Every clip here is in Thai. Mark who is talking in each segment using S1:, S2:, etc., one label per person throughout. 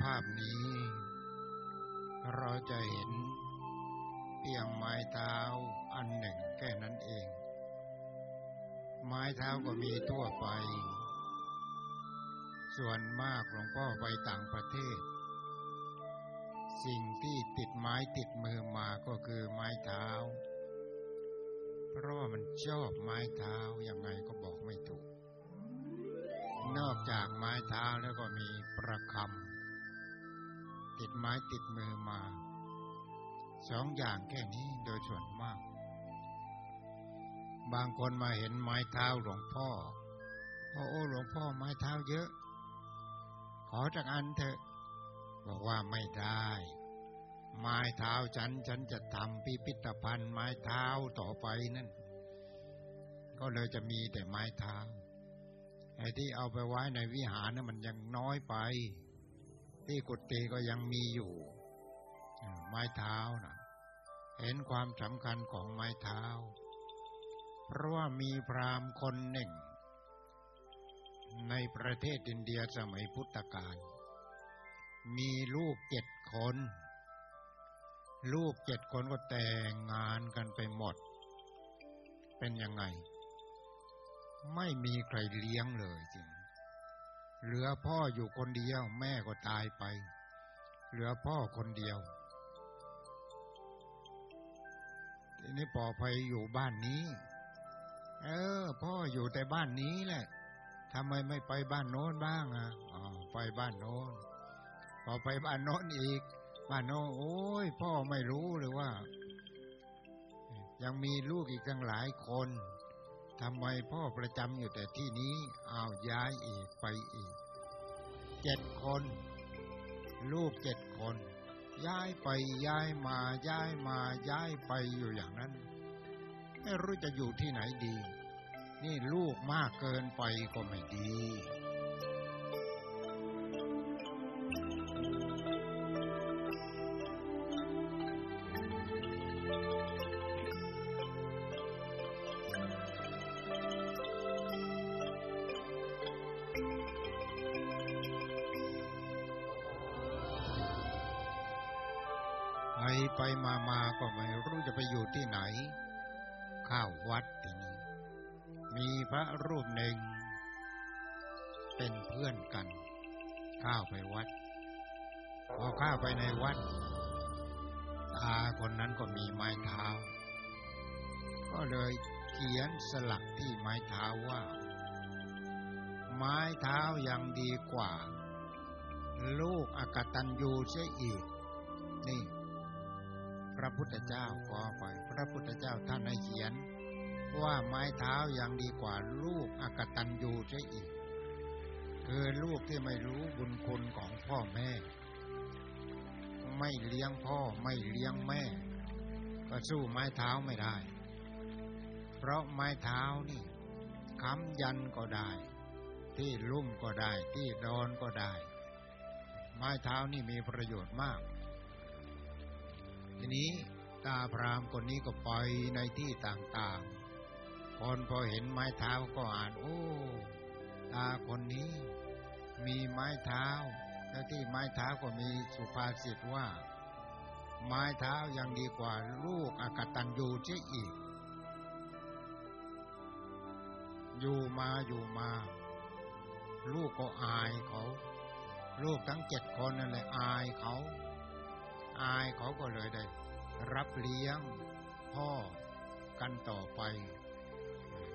S1: ภาพนี้ เราจะเห็นเพียงไม้เท้าอันหนึ่งแค่นั้นเอง ไม้เท้าก็มีทั่วไป ส่วนมากหลวงพ่อไปต่างประเทศ สิ่งที่ติดไม้ติดมือมาก็คือไม้เท้า เพราะว่ามันชอบไม้เท้ายังไงก็บอกไม่ถูก นอกจากไม้เท้าแล้วก็มีประคำ ติดไม้ติดมือมาสองอย่างแค่นี้โดยส่วนมาก บางคนมาเห็นไม้เท้าหลวงพ่อโอ้โอ้หลวงพ่อไม้เท้าเยอะ ขอจากอันเถอะ บอกว่าไม่ได้ ไม้เท้าฉันฉันจะทำพิพิธภัณฑ์ไม้เท้าต่อไปนั่น ก็เลยจะมีแต่ไม้เท้าไอ้ที่เอาไปไว้ในวิหารนั้นมันยังน้อยไป ที่กุฏิก็ยังมีอยู่ไม้เท้านะเห็นความสำคัญของไม้เท้า เพราะว่ามีพราหมณ์คนหนึ่ง ในประเทศอินเดียสมัยพุทธกาลมีลูกเจ็ดคน ลูกเจ็ดคนก็แต่งงานกันไปหมด เป็นยังไง ไม่มีใครเลี้ยงเลยจริง เหลือพ่ออยู่คนเดียว แม่ก็ตายไป เหลือพ่อคนเดียว ทีนี้ปอไปอยู่บ้านนี้ เออ พ่ออยู่แต่บ้านนี้แหละทำไมไม่ไปบ้านโน้นบ้างอะอ๋อไปบ้านโน้นพอไปบ้านโน้นอีก บ้านโน้นโอ้ยพ่อไม่รู้หรือว่า ยังมีลูกอีกตั้งหลายคน ทำไมพ่อประจำอยู่แต่ที่นี้เอาย้ายอีกไปอีกเจ็ดคน ลูกเจ็ดคน ย้ายไปย้ายมาย้ายมาย้ายไปอยู่อย่างนั้น ไม่รู้จะอยู่ที่ไหนดี นี่ลูกมากเกินไปก็ไม่ดี สลักที่ไม้เท้าว่า ไม้เท้ายังดีกว่า ลูกอกตันยูเสียอีก นี่ พระพุทธเจ้าขอไปพระพุทธเจ้าท่านให้เขียน ว่าไม้เท้ายังดีกว่า ลูกอกตันยูเสียอีกคือลูกที่ไม่รู้บุญคุณของพ่อแม่ ไม่เลี้ยงพ่อไม่เลี้ยงแม่ ก็สู้ไม้เท้าไม่ได้ เพราะไม้เท้านี่ค้ำยันก็ได้ ที่ลุ่มก็ได้ ที่ดอนก็ได้ ไม้เท้านี่มีประโยชน์มาก ทีนี้ตาพรามคนนี้ก็ไปในที่ต่างๆ คนพอเห็นไม้เท้าก็อ่านโอ้ตาคนนี้ มีไม้เท้า แล้วที่ไม้เท้าก็มีสุภาษิตว่า ไม้เท้ายังดีกว่าลูกอากตันยูเสียอีก อยู่มาอยู่มา ลูกก็อายเขา ลูกทั้งเจ็ดคนนั่นแหละอายเขา อายเขาก็เลยได้ รับเลี้ยงพ่อกันต่อไป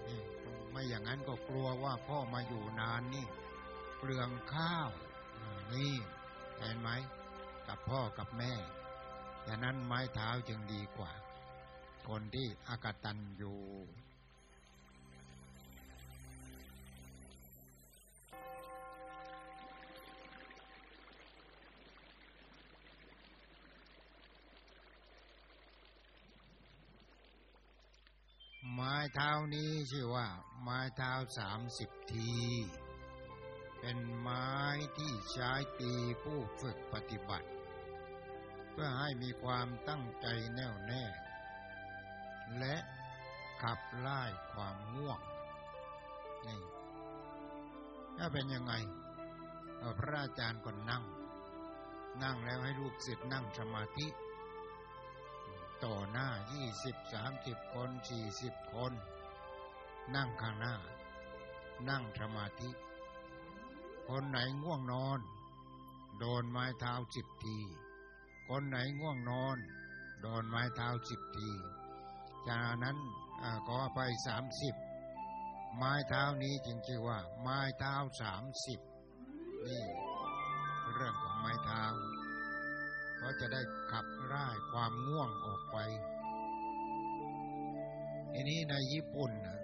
S1: นี่ไม่อย่างนั้นก็กลัวว่าพ่อมาอยู่นานนี่ เปลืองข้าว นี่เห็นไหมกับพ่อกับแม่ดังนั้นไม้เท้าจึงดีกว่า คนที่อากตันอยู่ ไม้เท้านี้ชื่อว่า ไม้เท้าสามสิบที เป็นไม้ที่ใช้ตีผู้ฝึกปฏิบัติ เพื่อให้มีความตั้งใจแน่วแน่ และขับไล่ความง่วงนี่ถ้าเป็นยังไงพระอาจารย์ก็นั่ง นั่งแล้วให้ลูกศิษย์นั่งสมาธิ ต่อหน้ายี่สิบสามสิบคนสี่สิบคน นั่งข้างหน้า นั่งสมาธิ คนไหนง่วงนอน โดนไม้เท้าสิบที คนไหนง่วงนอน โดนไม้เท้าสิบที จากนั้นอาขอไปสามสิบไม้เท้านี้จึงชื่อว่า ไม้เท้าสามสิบนี่ เรื่องของไม้เท้า ก็จะได้ขับร่ายความง่วงออกไปทีนี้ในญี่ปุ่นนะ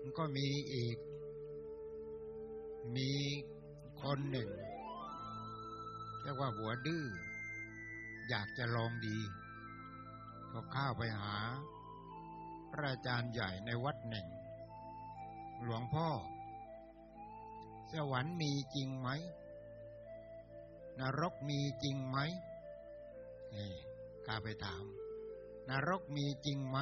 S1: มันก็มีอีก มีคนหนึ่งเรียกว่าหัวดื้ออยากจะลองดี ก็เข้าไปหา พระอาจารย์ใหญ่ในวัดหนึ่ง หลวงพ่อ สวรรค์มีจริงไหม นรกมีจริงไหมนี่ข้าไปถาม นรกมีจริงไหม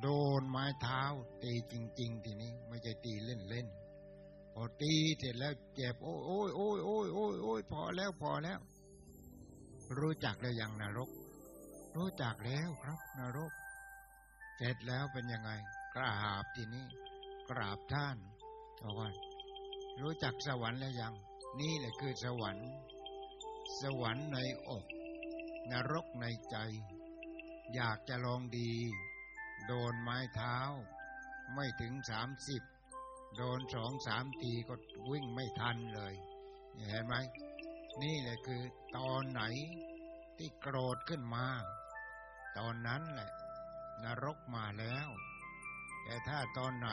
S1: โดนไม้เท้า ตีจริง ๆ ทีนี้ ไม่ใช่ตีเล่นๆพอตีเสร็จแล้วเจ็บโอ้ยโอ้ยโอ้ยโอ้ยโอ้ยโอ้ยพอแล้วพอแล้ว รู้จักแล้วยังนรก รู้จักแล้วครับ นรก เสร็จแล้วเป็นยังไง กราบทีนี้ กราบท่านบอกว่ารู้จักสวรรค์แล้วยัง นี่แหละคือสวรรค์ สวรรค์ในอกนรกในใจ อยากจะลองดี โดนไม้เท้า ไม่ถึงสามสิบโดนสองสามทีก็วิ่งไม่ทันเลยเห็นไหมนี่แหละคือตอนไหนที่โกรธขึ้นมา ตอนนั้นแหละ นรกมาแล้ว แต่ถ้าตอนไหน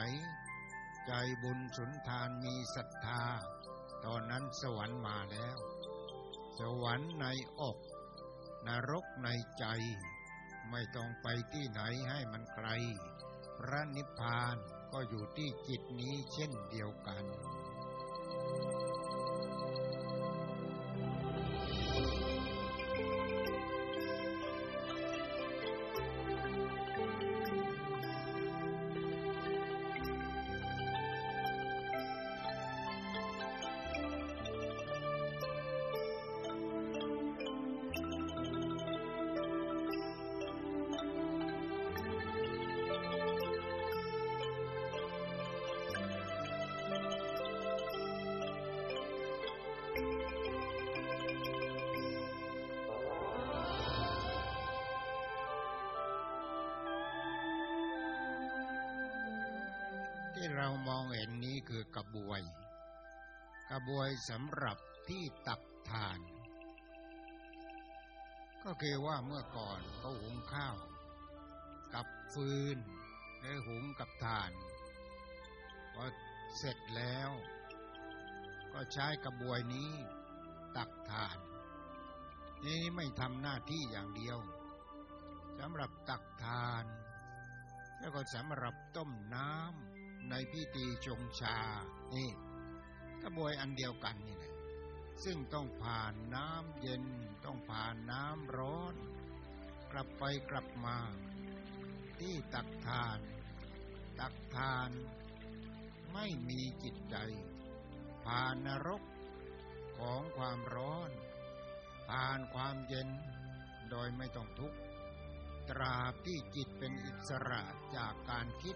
S1: ใจบุญสุนทานมีศรัทธา ตอนนั้นสวรรค์มาแล้ว สวรรค์ในอกนรกในใจ ไม่ต้องไปที่ไหนให้มันไกล พระนิพพานก็อยู่ที่จิตนี้เช่นเดียวกัน ที่เรามองเห็นนี้คือกระบวย กระบวยสำหรับที่ตักทาน ก็คือว่าเมื่อก่อนเขาหุงข้าว กับฟืนหรือหุงกับถ่านพอเสร็จแล้ว ก็ใช้กระบวยนี้ตักทาน นี่ไม่ทำหน้าที่อย่างเดียวสำหรับตักทาน แล้วก็สำหรับต้มน้ำ ในพิธีชงชา นี่กระบวยอันเดียวกันนี่แหละซึ่งต้องผ่านน้ำเย็นต้องผ่านน้ำร้อน กลับไปกลับมา ที่ตักทาน ตักทานไม่มีจิตใจ ผ่านนรกของความร้อน ผ่านความเย็นโดยไม่ต้องทุกข์ตราบที่จิตเป็นอิสระจากการคิด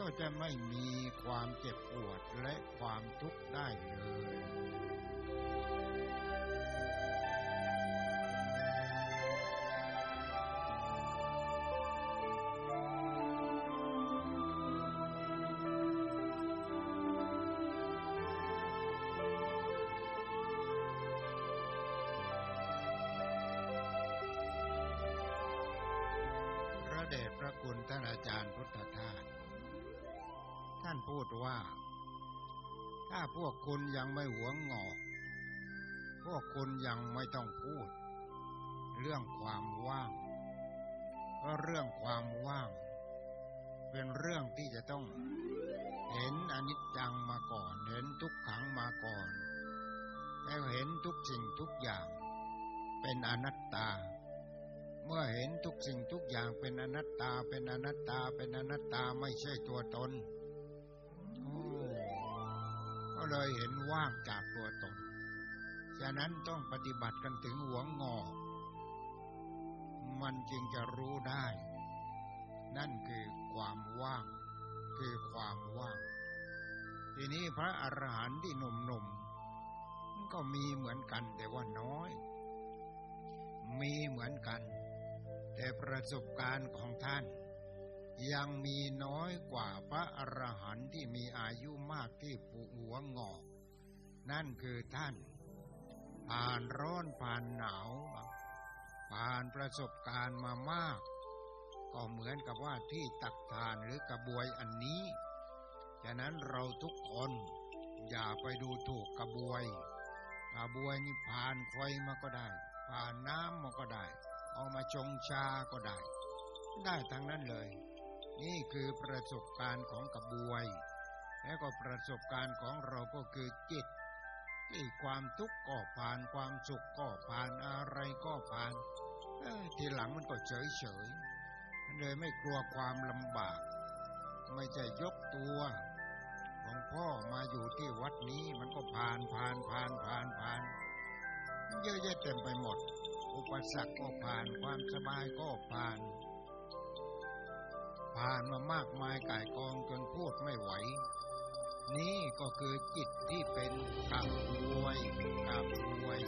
S1: ก็จะไม่มีความเจ็บปวดและความทุกข์ได้เลย พวกคุณยังไม่หวงงอก พวกคุณยังไม่ต้องพูด เรื่องความว่างเพราะเรื่องความว่าง เป็นเรื่องที่จะต้อง เห็นอนิจจังมาก่อน เห็นทุกขังมาก่อน แล้วเห็นทุกสิ่งทุกอย่าง เป็นอนัตตา เมื่อเห็นทุกสิ่งทุกอย่างเป็นอนัตตา เป็นอนัตตา เป็นอนัตตาไม่ใช่ตัวตน เลยเห็นว่างจากตัวตน ฉะนั้นต้องปฏิบัติกันถึงหัวงอ มันจึงจะรู้ได้ นั่นคือความว่าง คือความว่าง ทีนี้พระอรหันต์ที่หนุ่มๆ ก็มีเหมือนกันแต่ว่าน้อย มีเหมือนกัน แต่ประสบการณ์ของท่าน ยังมีน้อยกว่าพระอรหันต์ที่มีอายุมากที่ปุหัวงอก นั่นคือท่าน ผ่านร้อนผ่านหนาว ผ่านประสบการณ์มามาก ก็เหมือนกับว่าที่ตักทานหรือกระบวยอันนี้ฉะนั้นเราทุกคน อย่าไปดูถูกกระบวย กระบวยนี่ผ่านไฟมาก็ได้ ผ่านน้ำมาก็ได้ เอามาชงชาก็ได้ ได้ทั้งนั้นเลย นี่คือประสบการณ์ของกระบวย และก็ประสบการณ์ของเราก็คือจิตที่ความทุกข์ก็ผ่านความสุขก็ผ่านอะไรก็ผ่านทีหลังมันก็เฉยเฉยเลยไม่กลัวความลำบาก ไม่จะยกตัวของพ่อมาอยู่ที่วัดนี้มันก็ผ่านผ่านผ่านผ่านผ่านเยอะแยะเต็มไปหมด อุปสรรคก็ผ่านความสบายก็ผ่าน ผ่านมามากมายก่ายกองจนพูดไม่ไหว นี่ก็คือจิตที่เป็นกาบวย กาบวย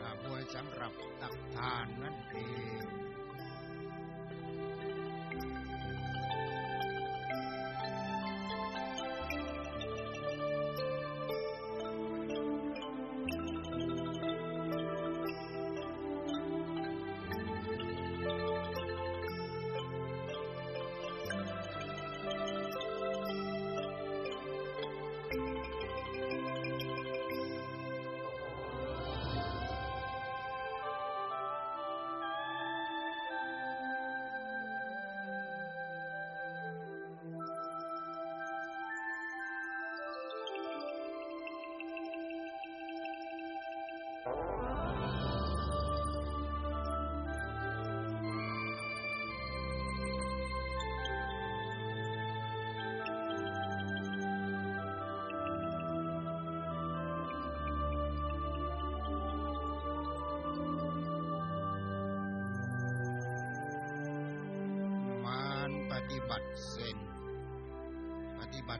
S1: กาบวยสำหรับตักทานนั่นเอง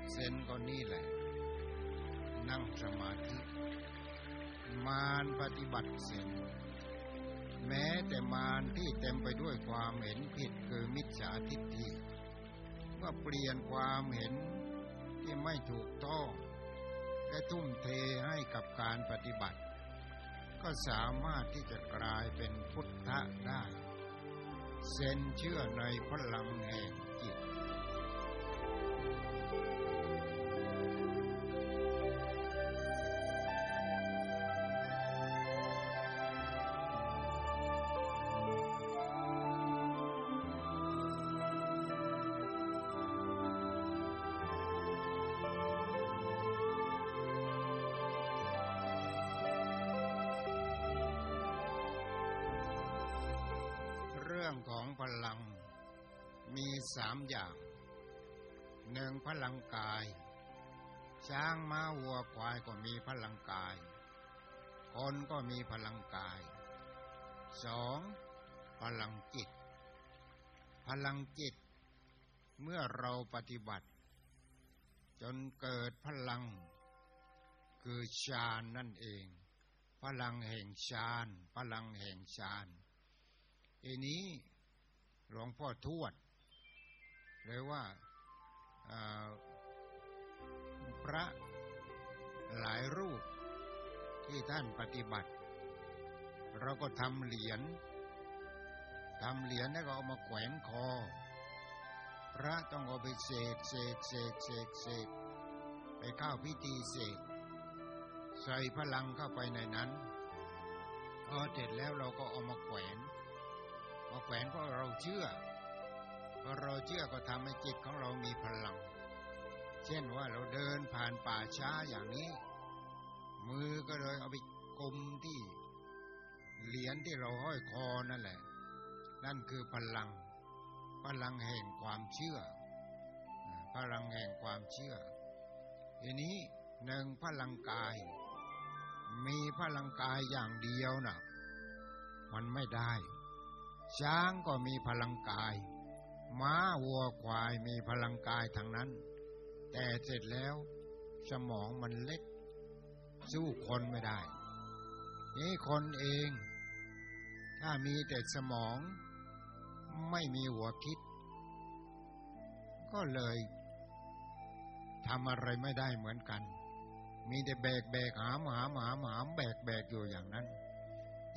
S1: ปฏิบัติเซนก็นี่แหละ นั่งสมาธิ มานปฏิบัติเซนแม้แต่มารที่เต็มไปด้วยความเห็นผิดคือมิจฉาทิฏฐิเมื่อเปลี่ยนความเห็นที่ไม่ถูกต้องและทุ่มเทให้กับการปฏิบัติ ก็สามารถที่จะกลายเป็นพุทธะได้ เซนเชื่อในพลังแห่ง ช้างม้าวัวควายก็มีพลังกาย คนก็มีพลังกายสองพลังจิต พลังจิต เมื่อเราปฏิบัติ จนเกิดพลัง คือฌานนั่นเอง พลังแห่งฌาน พลังแห่งฌานอันนี้หลวงพ่อทวดหรือว่า พระหลายรูปที่ท่านปฏิบัติ เราก็ทำเหรียญทำเหรียญแล้วก็เอามาแขวนคอ พระต้องเอาไปเสกเสกเสกเสกเสกไปเข้าพิธีเสกใส่พลังเข้าไปในนั้นพอเสร็จแล้วเราก็เอามาแขวน มาแขวนเพราะเราเชื่อพอเราเชื่อก็ทำให้จิตของเรามีพลัง เช่นว่าเราเดินผ่านป่าช้าอย่างนี้ มือก็เลยเอาไปกลมที่เหรียญที่เราห้อยคอนั่นแหละ นั่นคือพลัง พลังแห่งความเชื่อ พลังแห่งความเชื่อทีนี้หนึ่งพลังกาย มีพลังกายอย่างเดียวนะ่ะ มันไม่ได้ ช้างก็มีพลังกาย ม้าวัวควายมีพลังกายทั้งนั้น แต่เสร็จแล้วสมองมันเล็ก สู้คนไม่ได้นี่คนเอง ถ้ามีแต่สมอง ไม่มีหัวคิด ก็เลยทำอะไรไม่ได้เหมือนกัน มีแต่แบกแบกหามหามหามหามแบกแบกอยู่อย่างนั้น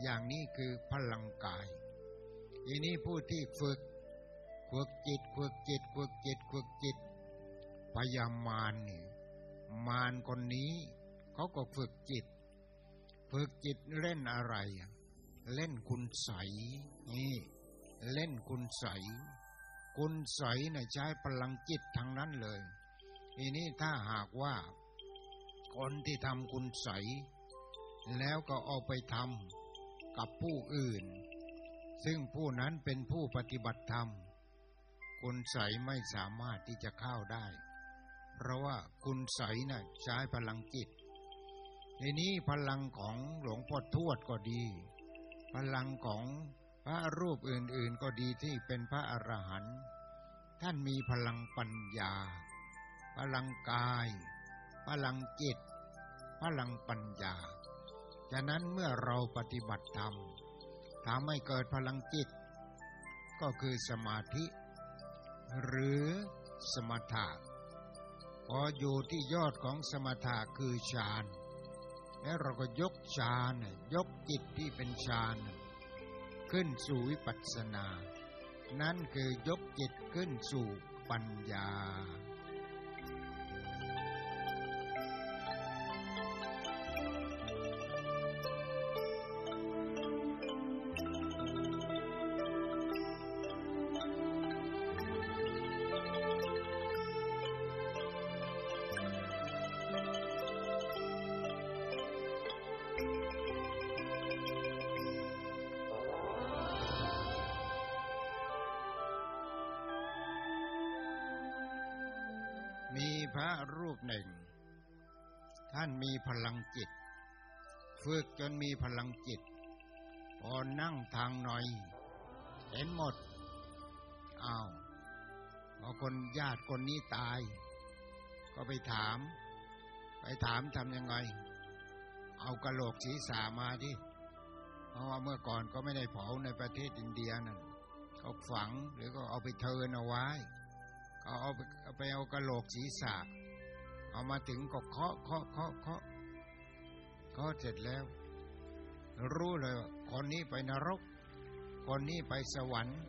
S1: อย่างนี้คือพลังกายอีนี้ผู้ที่ฝึกฝึกจิตฝึกจิตฝึกจิตฝึกจิต พยามารนี่มารคนนี้เขาก็ฝึกจิต ฝึกจิตเล่นอะไร เล่นคุณใสนี่เล่นคุณใส คุณใสเนี่ยใช้พลังจิตทั้งนั้นเลยทีนี้ถ้าหากว่า คนที่ทำคุณใส แล้วก็เอาไปทำกับผู้อื่น ซึ่งผู้นั้นเป็นผู้ปฏิบัติธรรม คุณใสไม่สามารถที่จะเข้าได้ เพราะว่าคุณใสนะ่ะใช้พลังจิตทีนี้พลังของหลวงพ่อทวดก็ดี พลังของพระรูปอื่นๆก็ดีที่เป็นพระอรหันต์ท่านมีพลังปัญญา พลังกาย พลังจิต พลังปัญญา ฉะนั้นเมื่อเราปฏิบัติธรรมทำให้เกิดพลังจิต ก็คือสมาธิ หรือสมถะ พออยู่ที่ยอดของสมถะคือฌานแล้วเราก็ยกฌานยกจิตที่เป็นฌานขึ้นสู่วิปัสสนา นั่นคือยกจิตขึ้นสู่ปัญญาานมีพลังจิต ฝึกจนมีพลังจิตพอนั่งทางหน่อย เห็นหมดอ้าวพอคนญาติคนนี้ตาย ก็ไปถาม ไปถามทำยังไง เอากระโหลกศีรษะมาดิเพราะว่าเมื่อก่อนก็ไม่ได้เผาในประเทศอินเดียนั่นเขาฝังหรือก็เอาไปเทินเอาไว้เขาเอาไปเอาไปเอากระโหลกศีรษะ เอามาถึงก็เคาะเคาะเคาะเคาะเคาะเสร็จแล้ว รู้เลยว่าคนนี้ไปนรก คนนี้ไปสวรรค์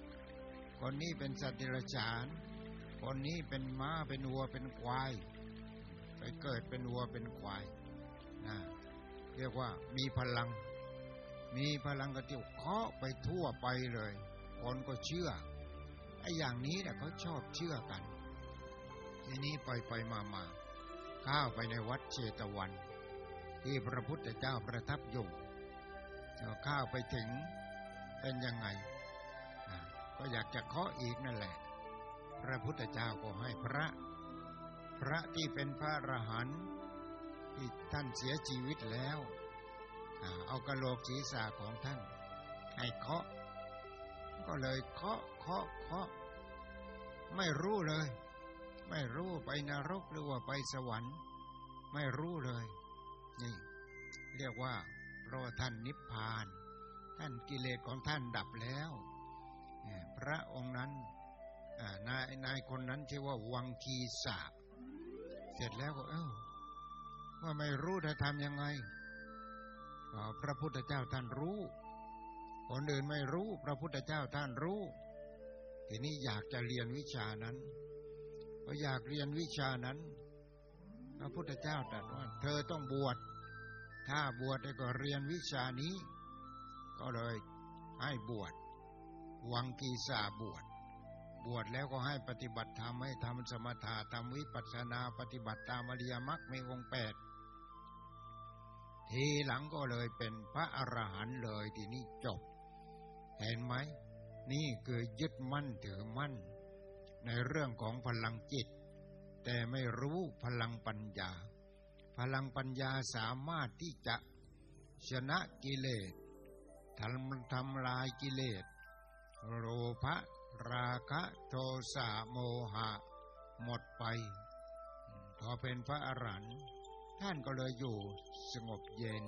S1: คนนี้เป็นสัตว์เดรัจฉาน คนนี้เป็นม้าเป็นวัวเป็นควาย ไปเกิดเป็นวัวเป็นควายนะเรียกว่ามีพลัง มีพลังกระติวเคาะไปทั่วไปเลย คนก็เชื่อไอ้อย่างนี้เนี่ยเขาชอบเชื่อกัน ทีนี้ไปไปมามา ข้าไปในวัดเชตวัน ที่พระพุทธเจ้าประทับอยู่เอาข้าไปถึงเป็นยังไง ก็อยากจะเคาะอีกนั่นแหละ พระพุทธเจ้าก็ให้พระ พระที่เป็นพระอรหันต์ที่ท่านเสียชีวิตแล้วเอากระโหลกศีรษะของท่าน ให้เคาะ ก็เลยเคาะเคาะเคาะ ไม่รู้เลย ไม่รู้ไปนรกหรือว่าไปสวรรค์ ไม่รู้เลย นี่ เรียกว่าเพราะท่านนิพพาน ท่านกิเลสของท่านดับแล้วพระองค์นั้นนายนายคนนั้นชื่อว่าวังคีสาเสร็จแล้วก็เอ้าว่าไม่รู้จะทำยังไงพระพุทธเจ้าท่านรู้คนอื่นไม่รู้ พระพุทธเจ้าท่านรู้ ทีนี้อยากจะเรียนวิชานั้น พออยากเรียนวิชานั้น พระพุทธเจ้าตรัสว่า เธอต้องบวช ถ้าบวชแล้วก็เรียนวิชานี้ ก็เลยให้บวช วังกีสาบวช บวชแล้วก็ให้ปฏิบัติธรรมให้ทำสมถะทำวิปัสสนาปฏิบัติตามอริยมรรคมีองค์แปดทีหลังก็เลยเป็นพระอรหันต์เลยทีนี้จบ เห็นไหม นี่คือยึดมั่นถือมั่น ในเรื่องของพลังจิต แต่ไม่รู้พลังปัญญา พลังปัญญาสามารถที่จะชนะกิเลสทำทำลายกิเลสโลภะราคะโทสะโมหะ หมดไป พอเป็นพระอรหันต์ท่านก็เลยอยู่สงบเย็น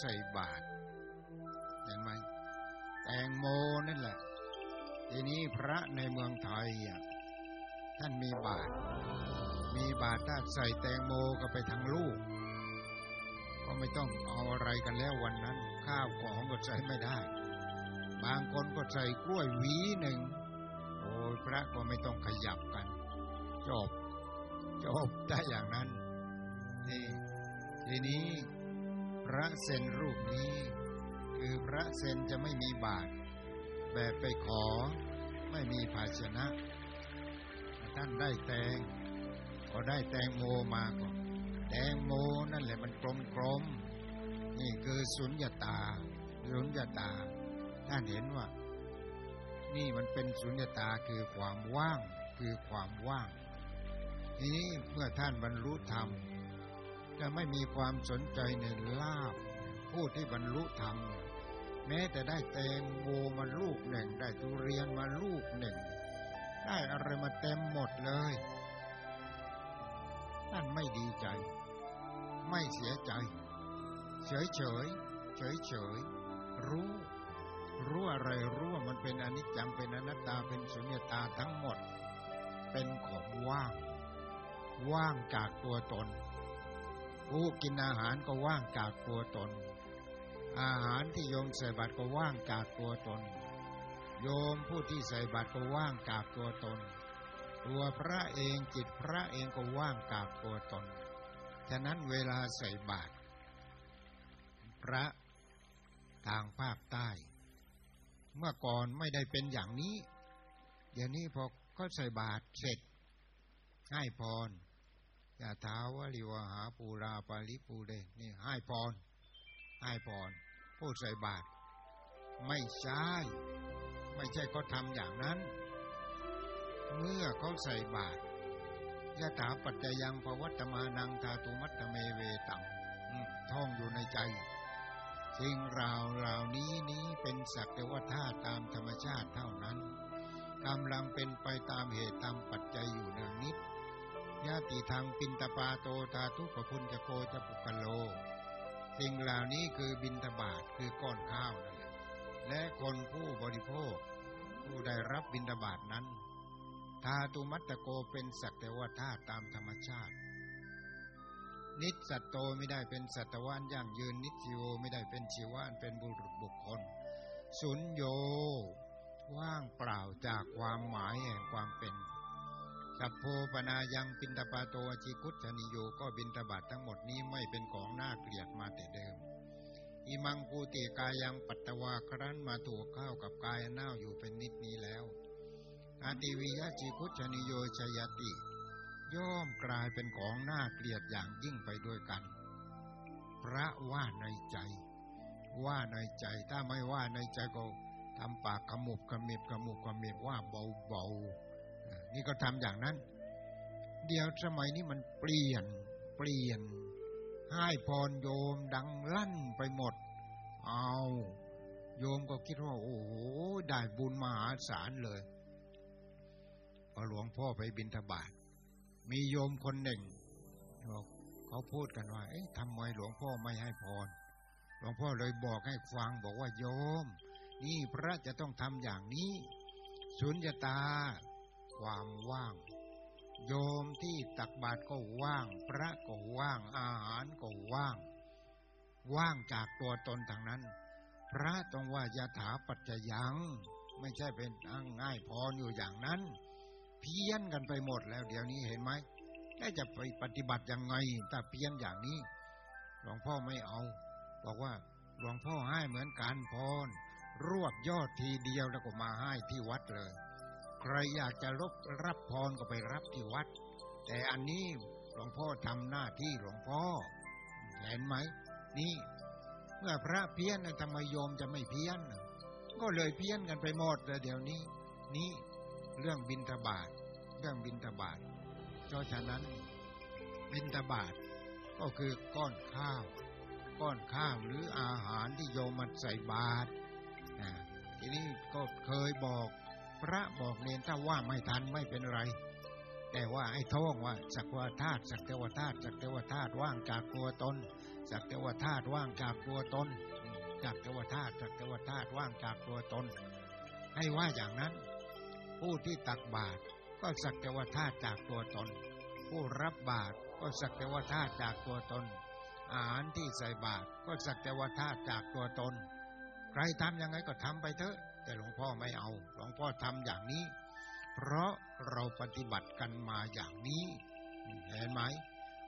S1: ใส่บาตรเห็นไหมแตงโมนั่นแหละ ทีนี้พระในเมืองไทยอะท่านมีบาตรมีบาตรถ้าใส่แตงโมก็ไปทางลูก ก็ไม่ต้องเอาอะไรกันแล้ววันนั้น ข้าวของก็ใส่ไม่ได้ บางคนก็ใส่กล้วยหวีหนึ่งโอ้ยพระก็ไม่ต้องขยับกัน จบ จบได้อย่างนั้นนี่ทีนี้ พระเซนรูปนี้ คือพระเซนจะไม่มีบาตรแบบไปขอไม่มีภาชนะ ท่านได้แตงก็ได้แตงโมมาก็แตงโมนั่นแหละมันกลมกลมๆนี่คือสุญญตา สุญญาตา ท่านเห็นว่า นี่มันเป็นสุญญตาคือความว่าง คือความว่าง ทีนี้เมื่อท่านบรรลุธรรม จะไม่มีความสนใจในลาบ ผู้ที่บรรลุธรรมเนี่ยแม้แต่ได้แตงโมมาลูกหนึ่ง ได้ทุเรียนมาลูกหนึ่ง ได้อะไรมาเต็มหมดเลยท่านไม่ดีใจ ไม่เสียใจ เฉยเฉยเฉยเฉยรู้ รู้อะไรรู้ว่ามันเป็นอนิจจังเป็นอนัตตาเป็นสุญญตาทั้งหมด เป็นของว่าง ว่างจากตัวตน ผู้กินอาหารก็ว่างจากตัวตน อาหารที่โยมใส่บาตรก็ว่างจากตัวตน โยมผู้ที่ใส่บาตรก็ว่างจากตัวตน ตัวพระเองจิตพระเองก็ว่างจากตัวตน ฉะนั้นเวลาใส่บาตรพระทางภาคใต้ เมื่อก่อนไม่ได้เป็นอย่างนี้ เดี๋ยวนี้พอก็ใส่บาตรเสร็จให้พร ยาท้าวลิวหาปูราปาลิปูเดนี่ให้พรให้พรผู้ใส่บาตรไม่ใช่ไม่ใช่เขาทำอย่างนั้น เมื่อเขาใส่บาตรยะถาปัจจยังภวัตมานังทาตุมัตตเมเวตังท่องอยู่ในใจสิ่งราวเหล่านี้นี้เป็นสักแต่ว่าธาตุตามธรรมชาติเท่านั้นกำลังเป็นไปตามเหตุตามปัจจัยอยู่เนืองนิด ญาติทางปินตปาโตทาทุปพุญจะโกจะปุกโล สิ่งเหล่านี้คือบินทบาทคือก้อนข้าวนั่นแหละและคนผู้บริโภค ผู้ได้รับบินทบาทนั้นทาตุมัตตโกเป็นสักแต่ว่าธาตุตามธรรมชาติ นิสัตโตไม่ได้เป็นสัตวานยั่งยืนนิสิโวไม่ได้เป็นชีวานเป็นบุรุษบุคคล สุญโยว่างเปล่าจากความหมายแห่งความเป็น สัพโพปนายังปินตปาโตอจิกุตชนิโยก็บินตบาททั้งหมดนี้ไม่เป็นของน่าเกลียดมาแต่เดิม อิมังปูติกายังปัตตวาครั้นมาถูกเข้ากับกายเน่าอยู่เป็นนิดนี้แล้วอาติวิยะจิกุตชนิโยชยติ ย่อมกลายเป็นของน่าเกลียดอย่างยิ่งไปด้วยกัน พระว่าในใจ ว่าในใจถ้าไม่ว่าในใจก็ทำปากขมุบขมิบขมุบขมิบว่าเบาเบาๆ นี่ก็ทำอย่างนั้น เดี๋ยวสมัยนี้มันเปลี่ยน เปลี่ยน ให้พรโยมดังลั่นไปหมด เอาโยมก็คิดว่า โอ้โหได้บุญมหาศาลเลยพอหลวงพ่อไปบิณฑบาตมีโยมคนหนึ่งบอกเขาพูดกันว่า เอ๊ะทำไมหลวงพ่อไม่ให้พร หลวงพ่อเลยบอกให้ฟังบอกว่าโยม นี่พระจะต้องทำอย่างนี้ สุญญตา ความว่าง โยมที่ตักบาตรก็ว่าง พระก็ว่าง อาหารก็ว่าง ว่างจากตัวตนทางนั้น พระต้องว่ายาถาปัจจยัง ไม่ใช่เป็นอ้างง่ายพรอยู่อย่างนั้น เพี้ยนกันไปหมดแล้วเดี๋ยวนี้เห็นไหมแล้วจะไปปฏิบัติยังไงถ้าเพี้ยนอย่างนี้หลวงพ่อไม่เอา บอกว่าหลวงพ่อให้เหมือนการพรรวบยอดทีเดียวแล้วก็มาให้ที่วัดเลย รอยากจะรับรับพรก็ไปรับที่วัด แต่อันนี้หลวงพ่อทำหน้าที่หลวงพ่อเห็นไหม นี่ เมื่อพระเพี้ยนทำไมโยมจะไม่เพี้ยนก็เลยเพี้ยนกันไปหมดเลยเดี๋ยวนี้ นี่เรื่องบินทบาทเรื่องบินทบาทเพราะฉะนั้น บินทบาทก็คือก้อนข้าว ก้อนข้าวหรืออาหารที่โยมมันใส่บาตรอ่าทีนี้ก็เคยบอก พระบอกเนนถ้าว่าไม่ทันไม่เป็นไร แต่ว่าไอ้ท่องว่าสักว่าธาตุสักเทวธาตุสักเทวธาตุว่างจากตัวตนสักเทวธาตุว่างจากตัวตนสักเทวธาตุสักเทวธาตุว่างจากตัวตน ให้ว่าอย่างนั้น ผู้ที่ตักบาตรก็สักเทวธาตุจากตัวตน ผู้รับบาตรก็สักเทวธาตุจากตัวตน อาหารที่ใส่บาตรก็สักเทวธาตุจากตัวตน ใครทำยังไงก็ทำไปเถอะ แต่หลวงพ่อไม่เอา หลวงพ่อทำอย่างนี้ เพราะเราปฏิบัติกันมาอย่างนี้ เห็นไหม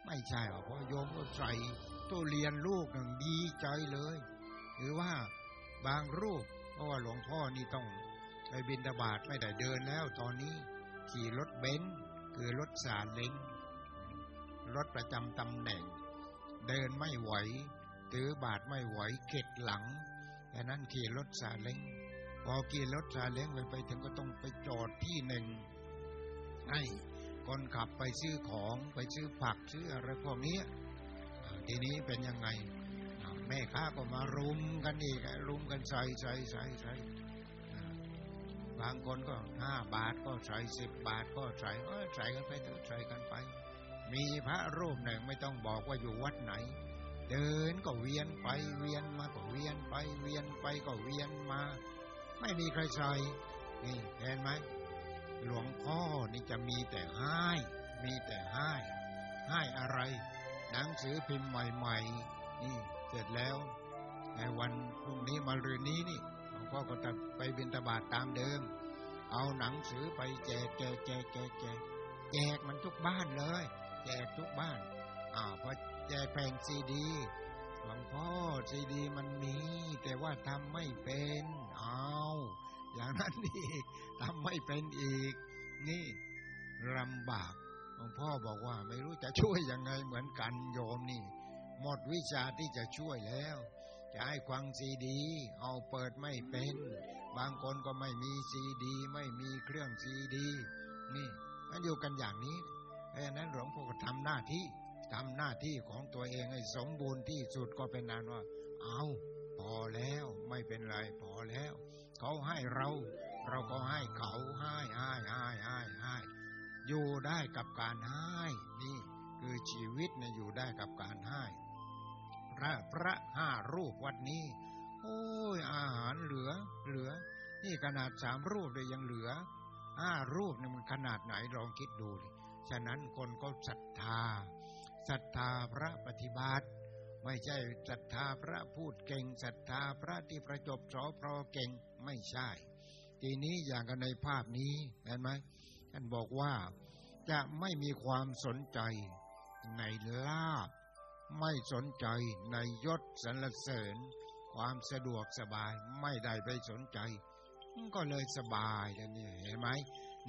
S1: ไม่ใช่หรอกเพราะโยมก็ใส่ตัวเรียนลูกหนึ่งดีใจเลย หรือว่าบางรูป เพราะว่าหลวงพ่อนี่ต้องไปบินตบาตไม่ได้เดินแล้วตอนนี้ ขี่รถเบนซ์คือรถสาเล้งรถประจำตำแหน่ง เดินไม่ไหว ถือบาทไม่ไหวเข็ดหลังดังนั้นขี่รถซาเล้ง พอขี่รถซาเล้งไปไปถึงก็ต้องไปจอดที่หนึ่งให้คนขับไปซื้อของไปซื้อผักซื้ออะไรพวกนี้ทีนี้เป็นยังไงแม่ค้าก็มารุมกันอีกรุมกันใส่ใส่ใส่ใส่บางคนก็ห้าบาทก็ใส่สิบบาทก็ใส่เออใส่กันไปเถอะใส่กันไป มีพระรูปหนึ่งไม่ต้องบอกว่าอยู่วัดไหน เดินก็เวียนไปเวียนมาก็เวียนไปเวียนไปก็เวียนมา ไม่มีใครใส่นี่เห็นไหมหลวงพ่อนี่จะมีแต่ให้ มีแต่ให้ ให้อะไร หนังสือพิมพ์ใหม่ๆ นี่เสร็จแล้ว ในวันพรุ่งนี้มารืนนี้นี่หลวงพ่อก็จะไปบิณฑบาตตามเดิม เอาหนังสือไปแจกแจกแจกแจกแจกแจกมันทุกบ้านเลย แจกทุกบ้านอ้าวพอแจกแผ่นซีดีหลวงพ่อซีดีมันมี แต่ว่าทำไม่เป็น อาอย่างนั้นอีกทำไม่เป็นอีก นี่ลำบากหลวงพ่อบอกว่า ไม่รู้จะช่วยยังไงเหมือนกันโยมนี่ หมดวิชาที่จะช่วยแล้ว จะให้ฟังซีดี เอาเปิดไม่เป็น บางคนก็ไม่มีซีดี ไม่มีเครื่องซีดี นี่มันอยู่กันอย่างนี้เพราะฉะนั้นหลวงพ่อก็ทำหน้าที่ทำหน้าที่ของตัวเองให้สมบูรณ์ที่สุดก็เป็นนานว่า เอา พอแล้วไม่เป็นไรพอแล้ว เขาให้เรา เราก็ให้เขาให้ให้ให้ให้ให้อยู่ได้กับการให้ นี่คือชีวิตเนี่ยอยู่ได้กับการให้พระพระห้ารูปวัดนี้ โอ้ยอาหารเหลือ เหลือ นี่ขนาดสามรูปเลยยังเหลือห้ารูปนี่มันขนาดไหนลองคิดดูดิฉะนั้นคนก็ศรัทธาศรัทธาพระปฏิบัติ ไม่ใช่ศรัทธาพระพูดเก่งศรัทธาพระที่ประจบสอพรเก่งไม่ใช่ ทีนี้อย่างกันในภาพนี้เห็นไหมท่านบอกว่าจะไม่มีความสนใจในลาบ ไม่สนใจในยศสรรเสริญ ความสะดวกสบายไม่ได้ไปสนใจ ก็เลยสบายแล้วเนี่ยเห็นไหม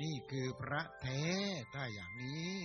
S1: นี่คือพระแท้ถ้าอย่างนี้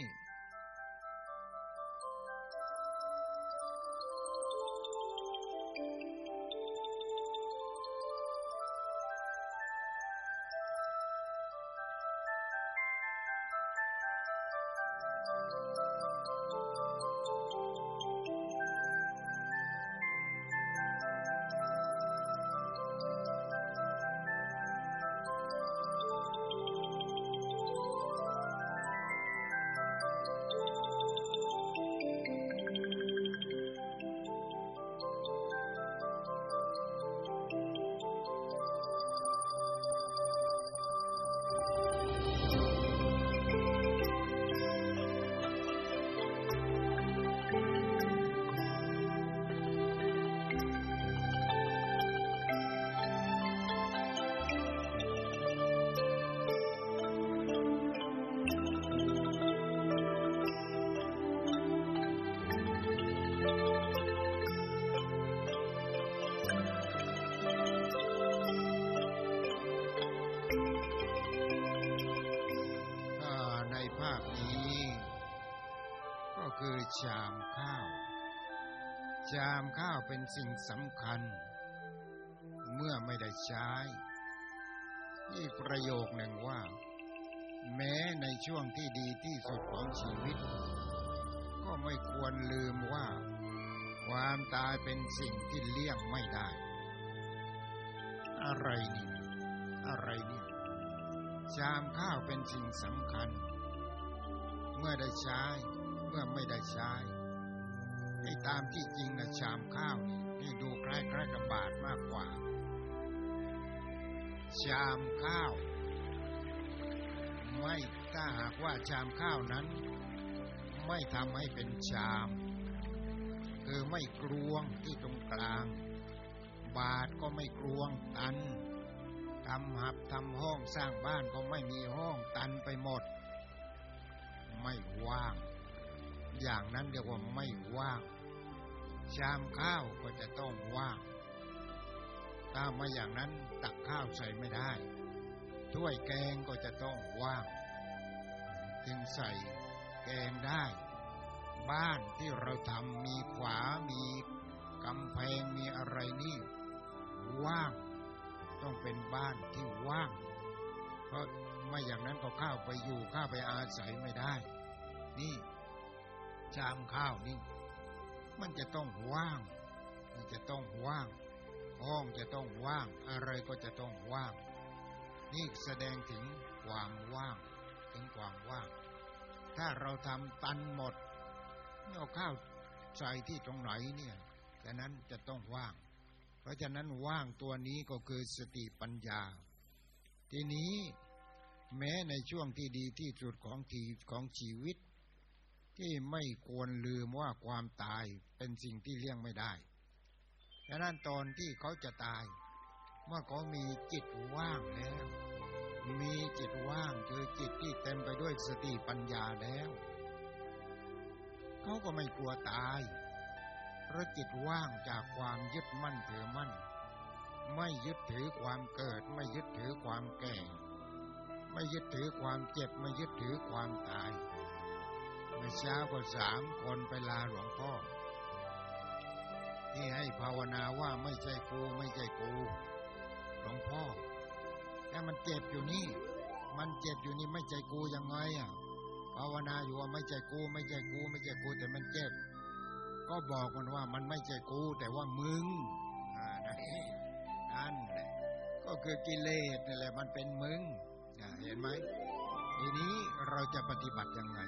S1: ที่ดีที่สุดของชีวิต ก็ไม่ควรลืมว่า ความตายเป็นสิ่งที่เลี่ยงไม่ได้ อะไรนี่อะไรนี่ชามข้าวเป็นสิ่งสำคัญ เมื่อได้ใช้ เมื่อไม่ได้ใช้ไอ้ตามที่จริงนะชามข้าวนี่ดูคล้ายๆกับบาทมากกว่า ชามข้าว ไม่ ถ้าหากว่าชามข้าวนั้น ไม่ทำให้เป็นชาม คือไม่กรวงที่ตรงกลาง บาทก็ไม่กรวงตันทำหับทำห้องสร้างบ้านก็ไม่มีห้องตันไปหมด ไม่ว่าง อย่างนั้นเรียกว่าไม่ว่าง ชามข้าวก็จะต้องว่าง ถ้าไม่อย่างนั้นตักข้าวใส่ไม่ได้ถ้วยแกงก็จะต้องว่าง จึงใส่แกงได้ บ้านที่เราทำมีขวามีกำแพงมีอะไรนี่ ว่าง ต้องเป็นบ้านที่ว่าง เพราะไม่อย่างนั้นก็เข้าไปอยู่เข้าไปอาศัยไม่ได้ นี่ชามข้าวนี่ มันจะต้องว่าง มันจะต้องว่าง ห้องจะต้องว่าง อะไรก็จะต้องว่าง นี่แสดงถึงความว่าง ถึงความว่าง ถ้าเราทำตันหมดเอาข้าวใส่ที่ตรงไหนเนี่ยฉะนั้นจะต้องว่าง เพราะฉะนั้นว่างตัวนี้ก็คือสติปัญญา ทีนี้แม้ในช่วงที่ดีที่สุดของทีของชีวิต ที่ไม่ควรลืมว่าความตายเป็นสิ่งที่เลี่ยงไม่ได้ฉะนั้นตอนที่เขาจะตาย เมื่อเขามีจิตว่างแล้ว มีจิตว่างคือจิตที่เต็มไปด้วยสติปัญญาแล้ว เขาก็ไม่กลัวตาย เพราะจิตว่างจากความยึดมั่นถือมั่น ไม่ยึดถือความเกิด ไม่ยึดถือความแก่ ไม่ยึดถือความเจ็บ ไม่ยึดถือความตาย เมื่อเช้าก็สามคนไปลาหลวงพ่อ ที่ให้ภาวนาว่าไม่ใช่กูไม่ใช่กู หลวงพ่อ แต่มันเจ็บอยู่นี่ มันเจ็บอยู่นี่ไม่ใช่กูยังไงอะภาวนาอยู่ว่าไม่ใช่กู ไม่ใช่กู ไม่ใช่กูแต่มันเจ็บ ก็บอกมันว่ามันไม่ใช่กู แต่ว่ามึงอ่านั่นแหละก็คือกิเลสนั่แหละมันเป็นมึงเห็นไหมทีนี้เราจะปฏิบัติยังไง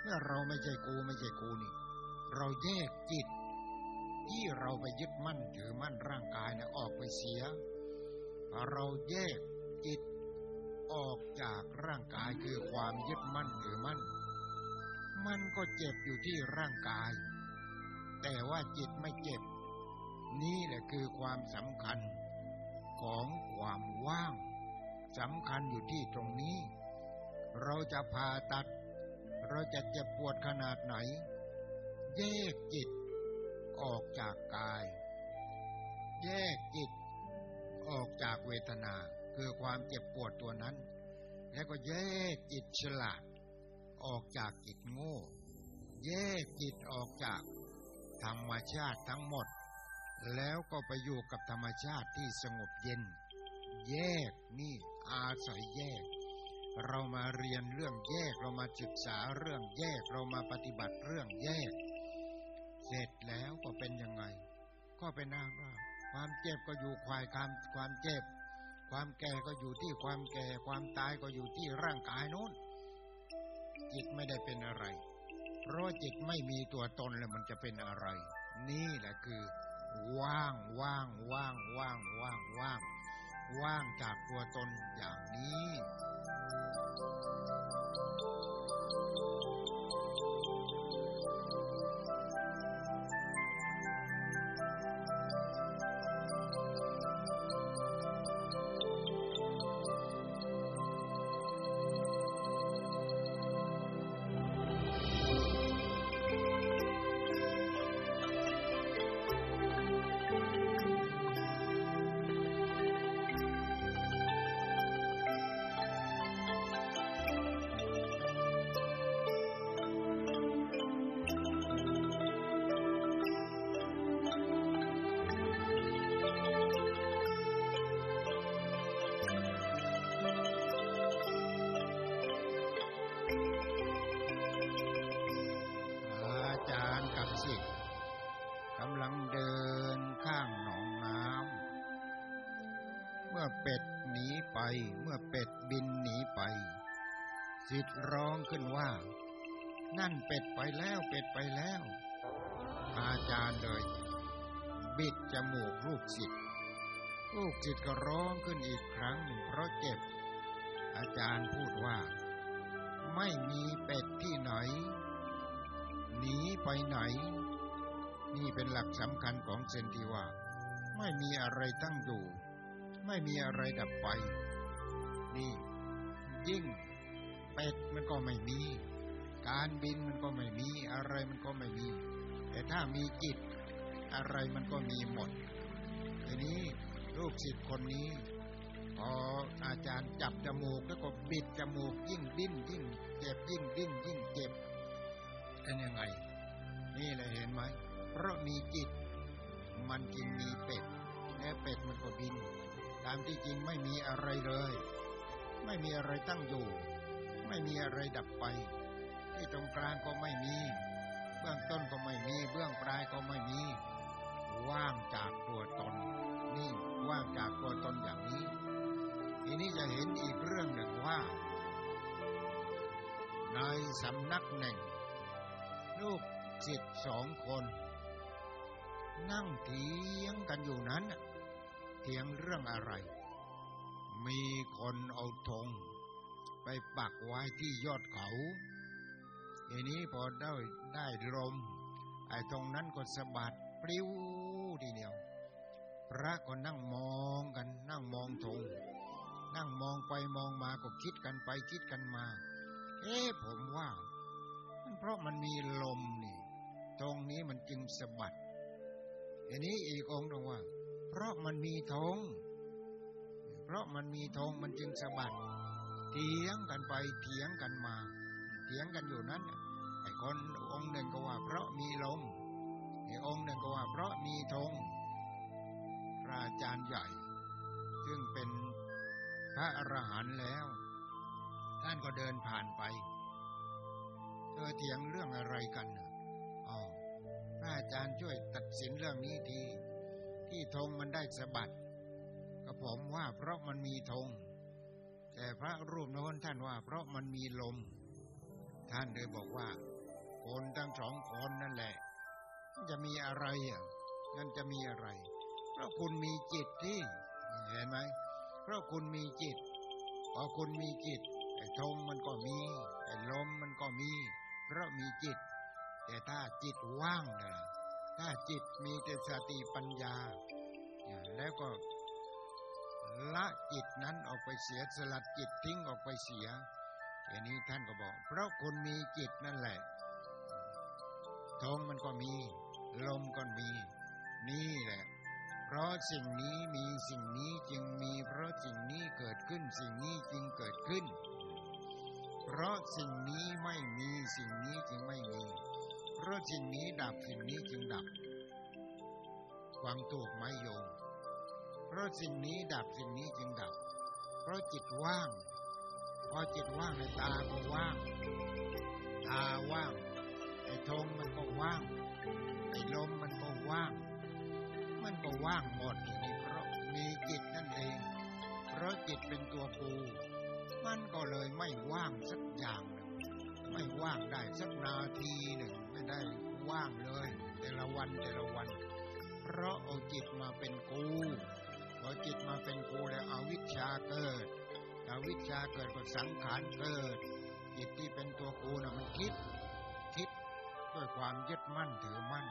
S1: เมื่อเราไม่ใช่กูไม่ใช่กูนี่ เราแยกจิต ที่เราไปยึดมั่นถือมั่นร่างกายเนี่ยออกไปเสีย เราแยก จิต ออกจากร่างกายคือความยึดมั่นถือมั่น มันก็เจ็บอยู่ที่ร่างกาย แต่ว่าจิตไม่เจ็บ นี่แหละคือความสำคัญของความว่างสำคัญอยู่ที่ตรงนี้ เราจะผ่าตัด เราจะเจ็บปวดขนาดไหน แยกจิต ออกจากกาย แยกจิต ออกจากเวทนา คือความเจ็บปวดตัวนั้น แล้วก็แยกจิตฉลาด ออกจากจิตโง่ แยกจิตออกจากธรรมชาติทั้งหมด แล้วก็ไปอยู่กับธรรมชาติที่สงบเย็น แยกนี่อาศัยแยก เรามาเรียนเรื่องแยกเรามาศึกษาเรื่องแยกเรามาปฏิบัติเรื่องแยก เสร็จแล้วก็เป็นยังไง ก็เป็นอ้างว่าความเจ็บก็อยู่ควายความความเจ็บ ความแก่ก็อยู่ที่ความแก่ ความตายก็อยู่ที่ร่างกายนู้น จิตไม่ได้เป็นอะไร เพราะจิตไม่มีตัวตนแล้วมันจะเป็นอะไร นี่แหละคือ ว่างว่างว่างว่างว่างว่าง ว่างจากตัวตนอย่างนี้ เป็ดหนีไปเมื่อเป็ดบินหนีไปสิทธิ์ร้องขึ้นว่า นั่นเป็ดไปแล้วเป็ดไปแล้ว อาจารย์เลย บิดจมูกลูกศิษย์ลูกศิษย์ก็ร้องขึ้นอีกครั้งหนึ่งเพราะเจ็บ อาจารย์พูดว่า ไม่มีเป็ดที่ไหนหนีไปไหน นี่เป็นหลักสำคัญของเซนติว่า ไม่มีอะไรตั้งอยู่ ไม่มีอะไรดับไป นี่ ยิ่งเป็ดมันก็ไม่มี การบินมันก็ไม่มี อะไรมันก็ไม่มี แต่ถ้ามีจิต อะไรมันก็มีหมด ทีนี้ลูกศิษย์คนนี้พออาจารย์จับจมูกแล้วก็บิดจมูกยิ่งดิ้นยิ่งเจ็บยิ่งดิ้นยิ่งเจ็บเป็นยังไง นี่แหละเห็นไหมเพราะมีจิต มันจึงมีเป็ดและเป็ดมันก็บิน ตามที่จริงไม่มีอะไรเลย ไม่มีอะไรตั้งอยู่ ไม่มีอะไรดับไป ที่ตรงกลางก็ไม่มี เบื้องต้นก็ไม่มี เบื้องปลายก็ไม่มี ว่างจากตัวตน นี่ว่างจากตัวตนอย่างนี้ ทีนี้จะเห็นอีกเรื่องหนึ่งว่า ในสำนักหนึ่ง ลูกศิษย์สองคน นั่งเถียงกันอยู่นั้นะ เถียงเรื่องอะไร มีคนเอาธงไปปักไว้ที่ยอดเขาทีนี้พอได้ได้ลม ไอ้ตรงนั้นก็สะบัดปลิวทีเดียว พระก็นั่งมองกัน นั่งมองธงนั่งมองไปมองมาก็คิดกันไปคิดกันมา เอ๊ะผมว่า มันเพราะมันมีลมนี่ ตรงนี้มันจึงสะบัดอันนี้อีกองค์หนึงว่า เพราะมันมีธงเพราะมันมีธงมันจึงสะบัดเถียงกันไปเถียงกันมาเถียงกันอยู่นั้นไอ้คนองค์หนึ่งก็ว่า เพราะมีลมไอ้องค์หนึ่งก็ว่า เพราะมีธงพระอาจารย์ใหญ่ ซึ่งเป็นพระอรหันต์แล้ว ท่านก็เดินผ่านไป เธอเถียงเรื่องอะไรกันอ๋อพระอาจารย์ช่วยตัดสินเรื่องนี้ที ที่ธงมันได้สะบัดก็ผมว่าเพราะมันมีธง แต่พระรูปโน้นท่านว่า เพราะมันมีลม ท่านเลยบอกว่า คนทั้งสองคนนั่นแหละ จะมีอะไรอะนั่นจะมีอะไร เพราะคุณมีจิตที่เห็นไหมเพราะคุณมีจิตพอคุณมีจิตไอ้ธงมันก็มีไอ้ลมมันก็มี เพราะมีจิต แต่ถ้าจิตว่างนะ ถ้าจิตมีแต่สติปัญญา แล้วก็ละจิตนั้นออกไปเสียสลัดจิตทิ้งออกไปเสียอย่างนี้ท่านก็บอก เพราะคุณมีจิตนั่นแหละธงมันก็มี ลมก็มี นี่แหละ เพราะสิ่งนี้มีสิ่งนี้จึงมี เพราะสิ่งนี้เกิดขึ้น สิ่งนี้จึงเกิดขึ้น เพราะสิ่งนี้ไม่มี สิ่งนี้ดับสิ่งนี้จึงดับฟังถูกไหมโยม เพราะสิ่งนี้ดับสิ่งนี้จึงดับ เพราะจิตว่าง พอจิตว่างในตาก็ว่าง ตาว่างไอ้ธงมันก็ว่าง ไอ้ลมมันก็ว่าง มันก็ว่างหมดทีนี้เพราะมีจิตนั่นเอง เพราะจิตเป็นตัวปู มันก็เลยไม่ว่างสักอย่างหนึ่งไม่ว่างได้สักนาทีหนึ่ง ไม่ได้ว่างเลย แต่ละวันแต่ละวัน เพราะเอาจิตมาเป็นกูพอจิตมาเป็นกูแล้วเอาวิชาเกิดเอาวิชาเกิดก็สังขารเกิด จิตที่เป็นตัวกูน่ะมันคิด คิดด้วยความยึดมั่นถือมั่น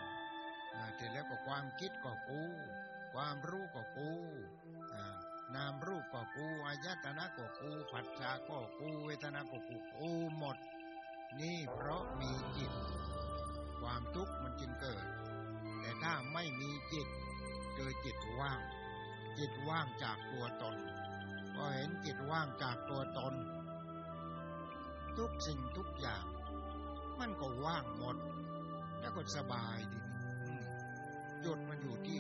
S1: อ่าเสร็จแล้วก็ความคิดก็กู ความรู้ก็กูนามรูปก็กูอายตนะก็กูผัสสะก็กูเวทนาก็กูกูหมด นี่เพราะมีจิต ความทุกข์มันจึงเกิด แต่ถ้าไม่มีจิตคือจิตว่าง จิตว่างจากตัวตนพอเห็นจิตว่างจากตัวตน ทุกสิ่งทุกอย่าง มันก็ว่างหมด แล้วก็สบายดีจุดมันอยู่ที่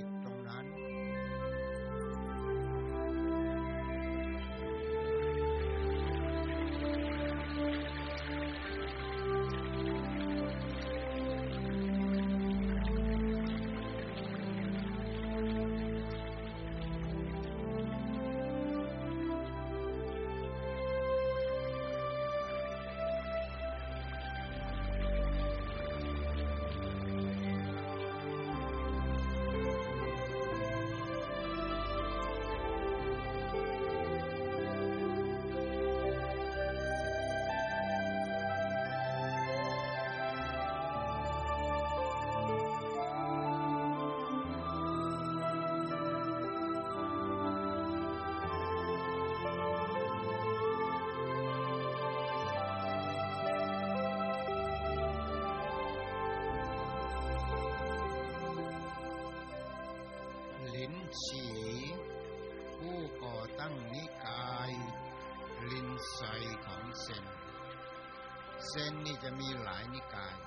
S1: เซนนี่จะมีหลายนิกาย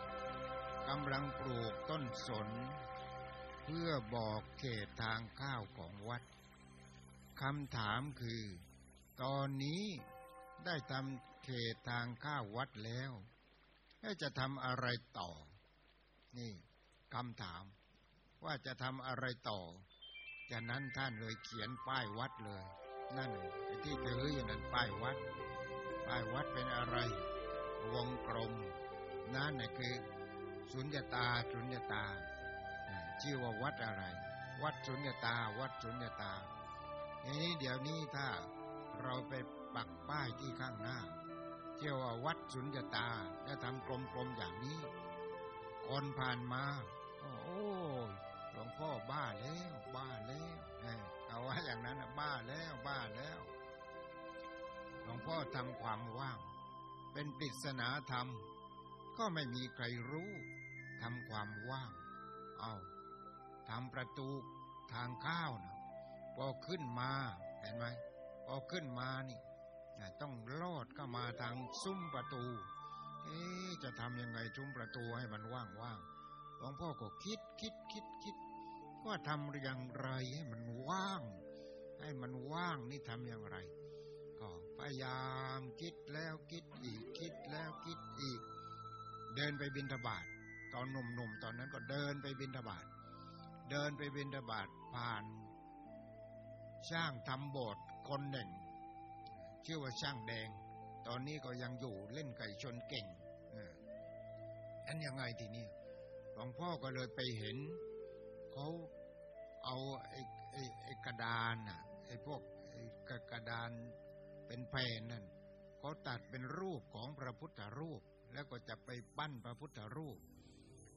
S1: กำลังปลูกต้นสน เพื่อบอกเขตทางข้าวของวัดคำถามคือ ตอนนี้ได้ทำเขตทางข้าววัดแล้วจะทำอะไรต่อ นี่คำถาม ว่าจะทำอะไรต่อจากนั้นท่านเลยเขียนป้ายวัดเลย นั่นไอ้ที่ถืออยู่นั้นป้ายวัด ป้ายวัดเป็นอะไร วงกลมนั่นน่ะคือสุญญตาสุญญตาชื่อว่าวัดอะไร วัดสุญญตา วัดสุญญตาทีนี้เดี๋ยวนี้ถ้าเราไปปักป้ายที่ข้างหน้าเชื่อว่าวัดสุญญตาจะทำกลมๆอย่างนี้ คนผ่านมา โอ้หลวงพ่อบ้าแล้ว บ้าแล้วเอาว่าอย่างนั้นบ้าแล้วบ้าแล้วหลวงพ่อทำความว่าง เป็นปริศนาธรรม ก็ไม่มีใครรู้ทำความว่าง เอาทำประตูทางข้าวนะพอขึ้นมาเห็นไหมพอขึ้นมานี่ต้องลอดเข้ามาทางซุ้มประตู เอ๊จะทำยังไงซุ้มประตูให้มันว่างๆหลวงพ่อก็คิดคิดคิดคิดว่าทำอย่างไรให้มันว่าง ให้มันว่างนี่ทำอย่างไร พยายามคิดแล้วคิดอีก คิดแล้วคิดอีก เดินไปบินทบาทตอนหนุ่มๆตอนนั้นก็เดินไปบินทบาทเดินไปบินทบาทผ่าน ช่างทำโบสถ์คนหนึ่ง ชื่อว่าช่างแดง ตอนนี้ก็ยังอยู่เล่นไก่ชนเก่งอันยังไงทีนี้หลวงพ่อก็เลยไปเห็นเขาเอาไอ้ไอ้ไอ้กระดานอะไอ้พวกไอ้กระดาน เป็นแผ่นนั่นเขาตัดเป็นรูปของพระพุทธรูป แล้วก็จะไปปั้นพระพุทธรูป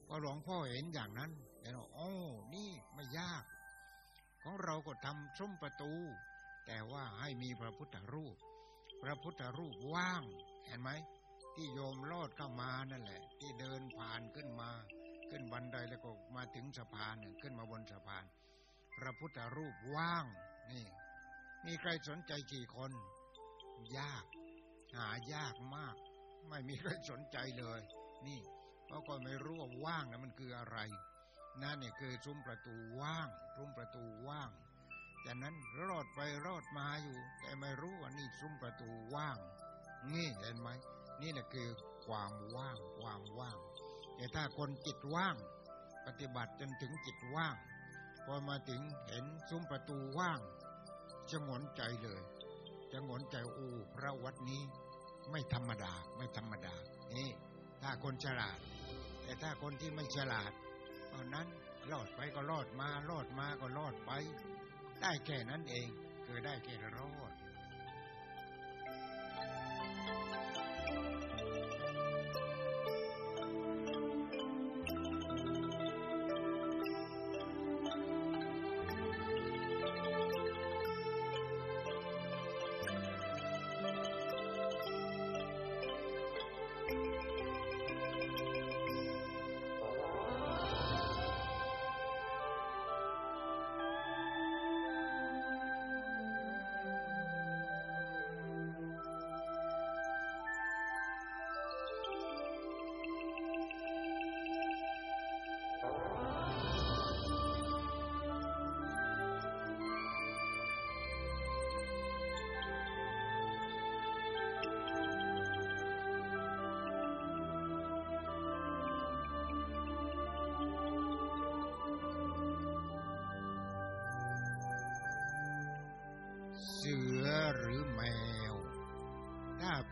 S1: พอหลวงพ่อเห็นอย่างนั้นเห็นว่าโอ้นี่ไม่ยาก ของเราก็ทำซุ้มประตู แต่ว่าให้มีพระพุทธรูป พระพุทธรูปว่าง เห็นไหมที่โยมลอดเข้ามานั่นแหละ ที่เดินผ่านขึ้นมา ขึ้นบันไดแล้วก็มาถึงสะพานขึ้นมาบนสะพาน พระพุทธรูปว่าง นี่ มีใครสนใจกี่คน ยาก หายากมาก ไม่มีใครสนใจเลย นี่เพราะก็ไม่รู้ว่าว่างนะมันคืออะไรนั่นเนี่ยคือซุ้มประตูว่างซุ้มประตูว่างจากนั้นรอดไปรอดมาอยู่ แต่ไม่รู้ว่านี่ซุ้มประตูว่าง นี่เห็นไหมนี่แหละคือความว่างความว่าง แต่ถ้าคนจิตว่าง ปฏิบัติจนถึงจิตว่าง พอมาถึงเห็นซุ้มประตูว่างจะงนใจเลย จะงนใจอ้พระวัดนี้ ไม่ธรรมดาไม่ธรรมดา นี่ ถ้าคนฉลาด แต่ถ้าคนที่ไม่ฉลาดตอนนั้นรอดไปก็รอดมารอดมาก็รอดไป ได้แค่นั้นเองคือได้แค่รอด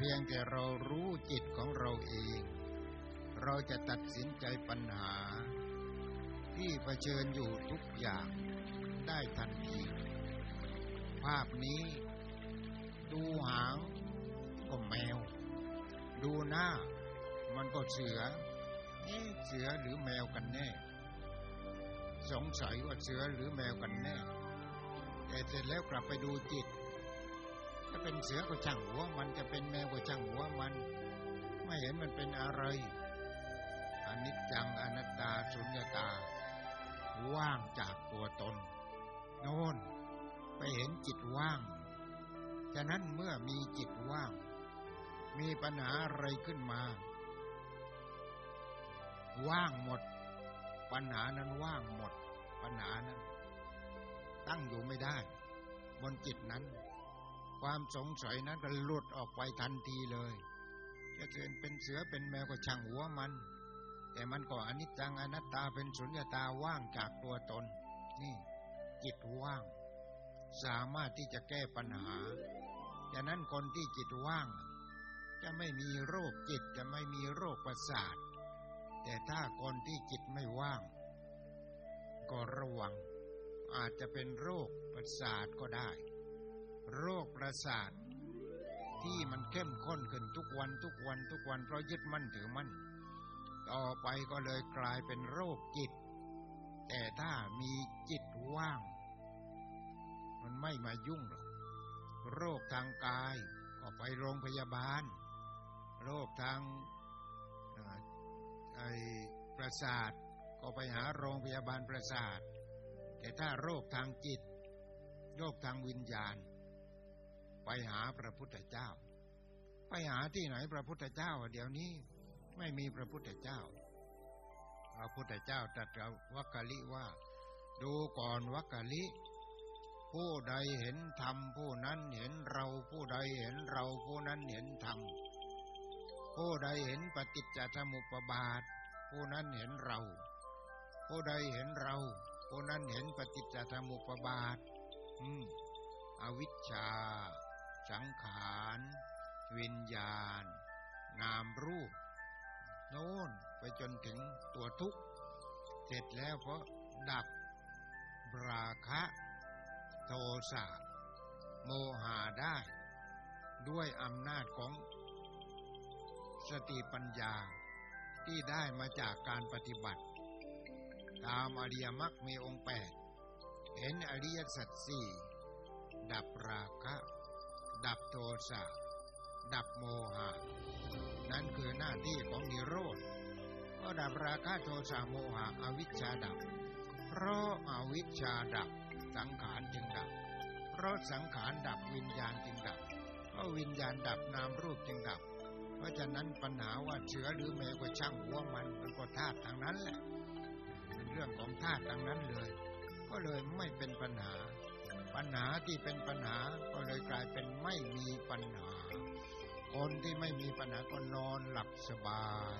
S1: พียงแต่เรารู้จิตของเราเอง เราจะตัดสินใจปัญหา ที่เผชิญอยู่ทุกอย่างได้ทันที ภาพนี้ ดูหางก็แมว ดูหน้า มันก็เสือ เอ๊เสือหรือแมวกันแน่ สงสัยว่าเสือหรือแมวกันแน่ แต่เสร็จแล้วกลับไปดูจิต เป็นเสือก็ช่างหัว มันจะเป็นแมวก็ช่างหัวมัน ไม่เห็นมันเป็นอะไรอนิจจังอนัตตาสุญญตา ว่างจากตัวตน โน่นไปเห็นจิตว่าง ฉะนั้นเมื่อมีจิตว่าง มีปัญหาอะไรขึ้นมา ว่างหมด ปัญหานั้นว่างหมด ปัญหานั้น ตั้งอยู่ไม่ได้ บนจิตนั้น ความสงสัยนั้นก็หลุดออกไปทันทีเลย จะเกินเป็นเสือเป็นแมวก็ช่างหัวมัน แต่มันก็อนิจจังอนัตตาเป็นสุญญตาว่างจากตัวตน นี่จิตว่าง สามารถที่จะแก้ปัญหาฉะนั้นคนที่จิตว่าง จะไม่มีโรคจิตจะไม่มีโรคประสาท แต่ถ้าคนที่จิตไม่ว่าง ก็ระวัง อาจจะเป็นโรคประสาทก็ได้ โรคประสาท ที่มันเข้มข้นขึ้นทุกวันทุกวันทุกวันเพราะยึดมั่นถือมั่น ต่อไปก็เลยกลายเป็นโรคจิต แต่ถ้ามีจิตว่าง มันไม่มายุ่งหรอก โรคทางกายก็ไปโรงพยาบาล โรคทางไอประสาทก็ไปหาโรงพยาบาลประสาท แต่ถ้าโรคทางจิต โรคทางวิญญาณ ไปหาพระพุทธเจ้า ไปหาที่ไหนพระพุทธเจ้าเดี๋ยวนี้ไม่มีพระพุทธเจ้า พระพุทธเจ้าตรัสกับวัคคลิว่า ดูก่อนวักคคลิ ผู้ใดเห็นธรรมผู้นั้นเห็นเราผู้ใดเห็นเราผู้นั้นเห็นธรรมผู้ใดเห็นปฏิจจสมุปบาท ผู้นั้นเห็นเรา ผู้ใดเห็นเรา ผู้นั้นเห็นปฏิจจสมุปบาท อืม อวิชชา สังขาร วิญญาณ นามรูป โน่นไปจนถึงตัวทุกข์ เสร็จแล้วเพราะดับราคะ โทสะโมหะได้ ด้วยอำนาจของสติปัญญาที่ได้มาจากการปฏิบัติ ตามอริยมรรคมีองค์แปดเห็นอริยสัจสี่ดับราคะ ดับโทสะ ดับโมหะ นั่นคือหน้าที่ของนิโรธก็ดับราคะโทสะโมหะอวิชชาดับ เพราะอาวิชชาดับ สังขารจึงดับ เพราะสังขารดับวิญญาณจึงดับ เพราะวิญญาณดับนามรูปจึงดับ เพราะฉะนั้นปัญหาว่าเสือหรือแมวก็ช่างหัวมันมันก็ธาตุทางนั้นแหละเป็นเรื่องของธาตุทางนั้นเลย ก็เลยไม่เป็นปัญหา ปัญหาที่เป็นปัญหาก็เลยกลายเป็นไม่มีปัญหา คนที่ไม่มีปัญหาก็นอนหลับสบาย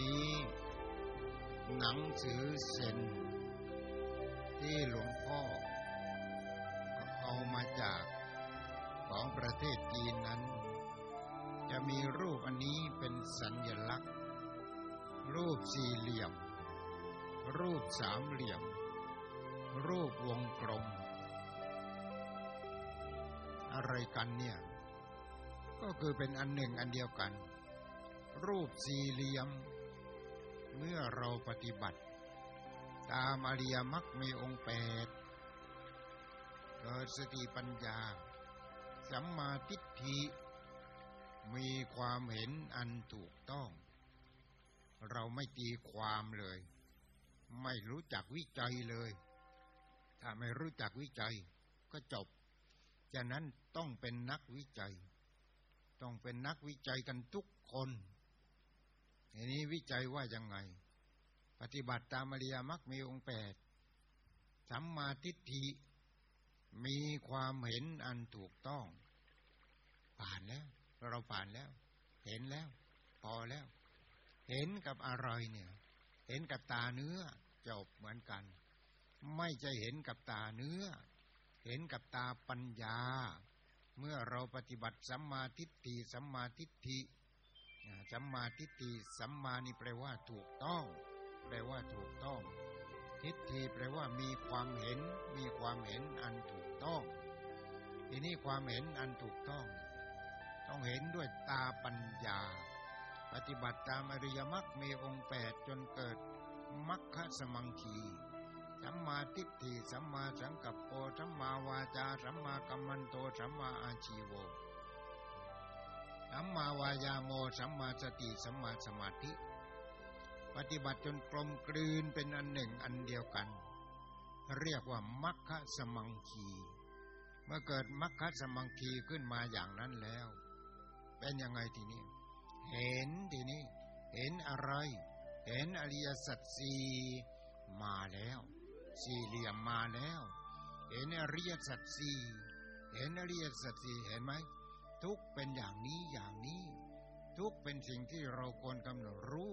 S1: นี้ หนังสือเซนที่หลวงพ่อ เอามาจากของประเทศจีนนั้น จะมีรูปอันนี้เป็นสัญลักษณ์ รูปสี่เหลี่ยม รูปสามเหลี่ยม รูปวงกลม อะไรกันเนี่ย ก็คือเป็นอันหนึ่งอันเดียวกันรูปสี่เหลี่ยม เมื่อเราปฏิบัติ ตามอริยมรรคมีองค์แปดเกิดสติปัญญา สัมมาทิฏฐิมีความเห็นอันถูกต้อง เราไม่ตีความเลย ไม่รู้จักวิจัยเลย ถ้าไม่รู้จักวิจัยก็จบฉะนั้นต้องเป็นนักวิจัย ต้องเป็นนักวิจัยกันทุกคน ทีนี้วิจัยว่ายังไง ปฏิบัติตามอริยมรรคมีองค์แปดสัมมาทิฏฐิมีความเห็นอันถูกต้อง ผ่านแล้ว เราผ่านแล้ว เห็นแล้ว พอแล้ว เห็นกับอะไรเนี่ย เห็นกับตาเนื้อจบเหมือนกัน ไม่ใช่เห็นกับตาเนื้อ เห็นกับตาปัญญา เมื่อเราปฏิบัติสัมมาทิฏฐิสัมมาทิฏฐิ สัมมาทิฏฐิสัมมานี่แปลว่าถูกต้อง แปลว่าถูกต้อง ทิฏฐิแปลว่ามีความเห็น มีความเห็นอันถูกต้องทีนี้ความเห็นอันถูกต้อง ต้องเห็นด้วยตาปัญญา ปฏิบัติตามอริยมรรคมีองค์แปดจนเกิดมัคคสมังคีสัมมาทิฏฐิสัมมาสังกัปโปสัมมาวาจาสัมมากัมมันโตสัมมาอาชีโว สัมมาวายาโมสัมมาสติสัมมาสมาธิ ปฏิบัติจนกลมกลืนเป็นอันหนึ่งอันเดียวกัน เรียกว่ามัคคสมังคี เมื่อเกิดมัคคสมังคีขึ้นมาอย่างนั้นแล้ว เป็นยังไงทีนี้ เห็นทีนี้ เห็นอะไร เห็นอริยสัจสี่มาแล้ว สี่เหลี่ยมมาแล้ว เห็นอริยสัจสี่เห็นอริยสัจสี่เห็นไหม ทุกเป็นอย่างนี้อย่างนี้ ทุกเป็นสิ่งที่เราควรกำหนดรู้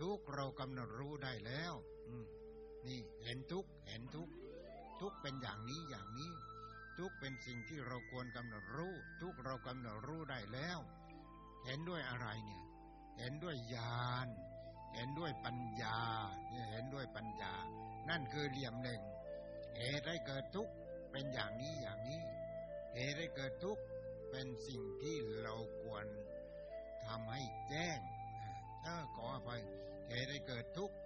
S1: ทุกเรากำหนดรู้ได้แล้ว อืม นี่เห็นทุกเห็นทุกทุกเป็นอย่างนี้อย่างนี้ ทุกเป็นสิ่งที่เราควรกำหนดรู้ ทุกเรากำหนดรู้ได้แล้ว เห็นด้วยอะไรเนี่ย เห็นด้วยญาณเห็นด้วยปัญญาเนี่ยเห็นด้วยปัญญา นั่นคือเหลี่ยมหนึ่งเหตุให้เกิดทุกข์เป็นอย่างนี้อย่างนี้ เหตุให้เกิดทุกข์ เป็นสิ่งที่เราควรทำให้แจ้งถ้าขออภัยเหตุให้เกิดทุกข์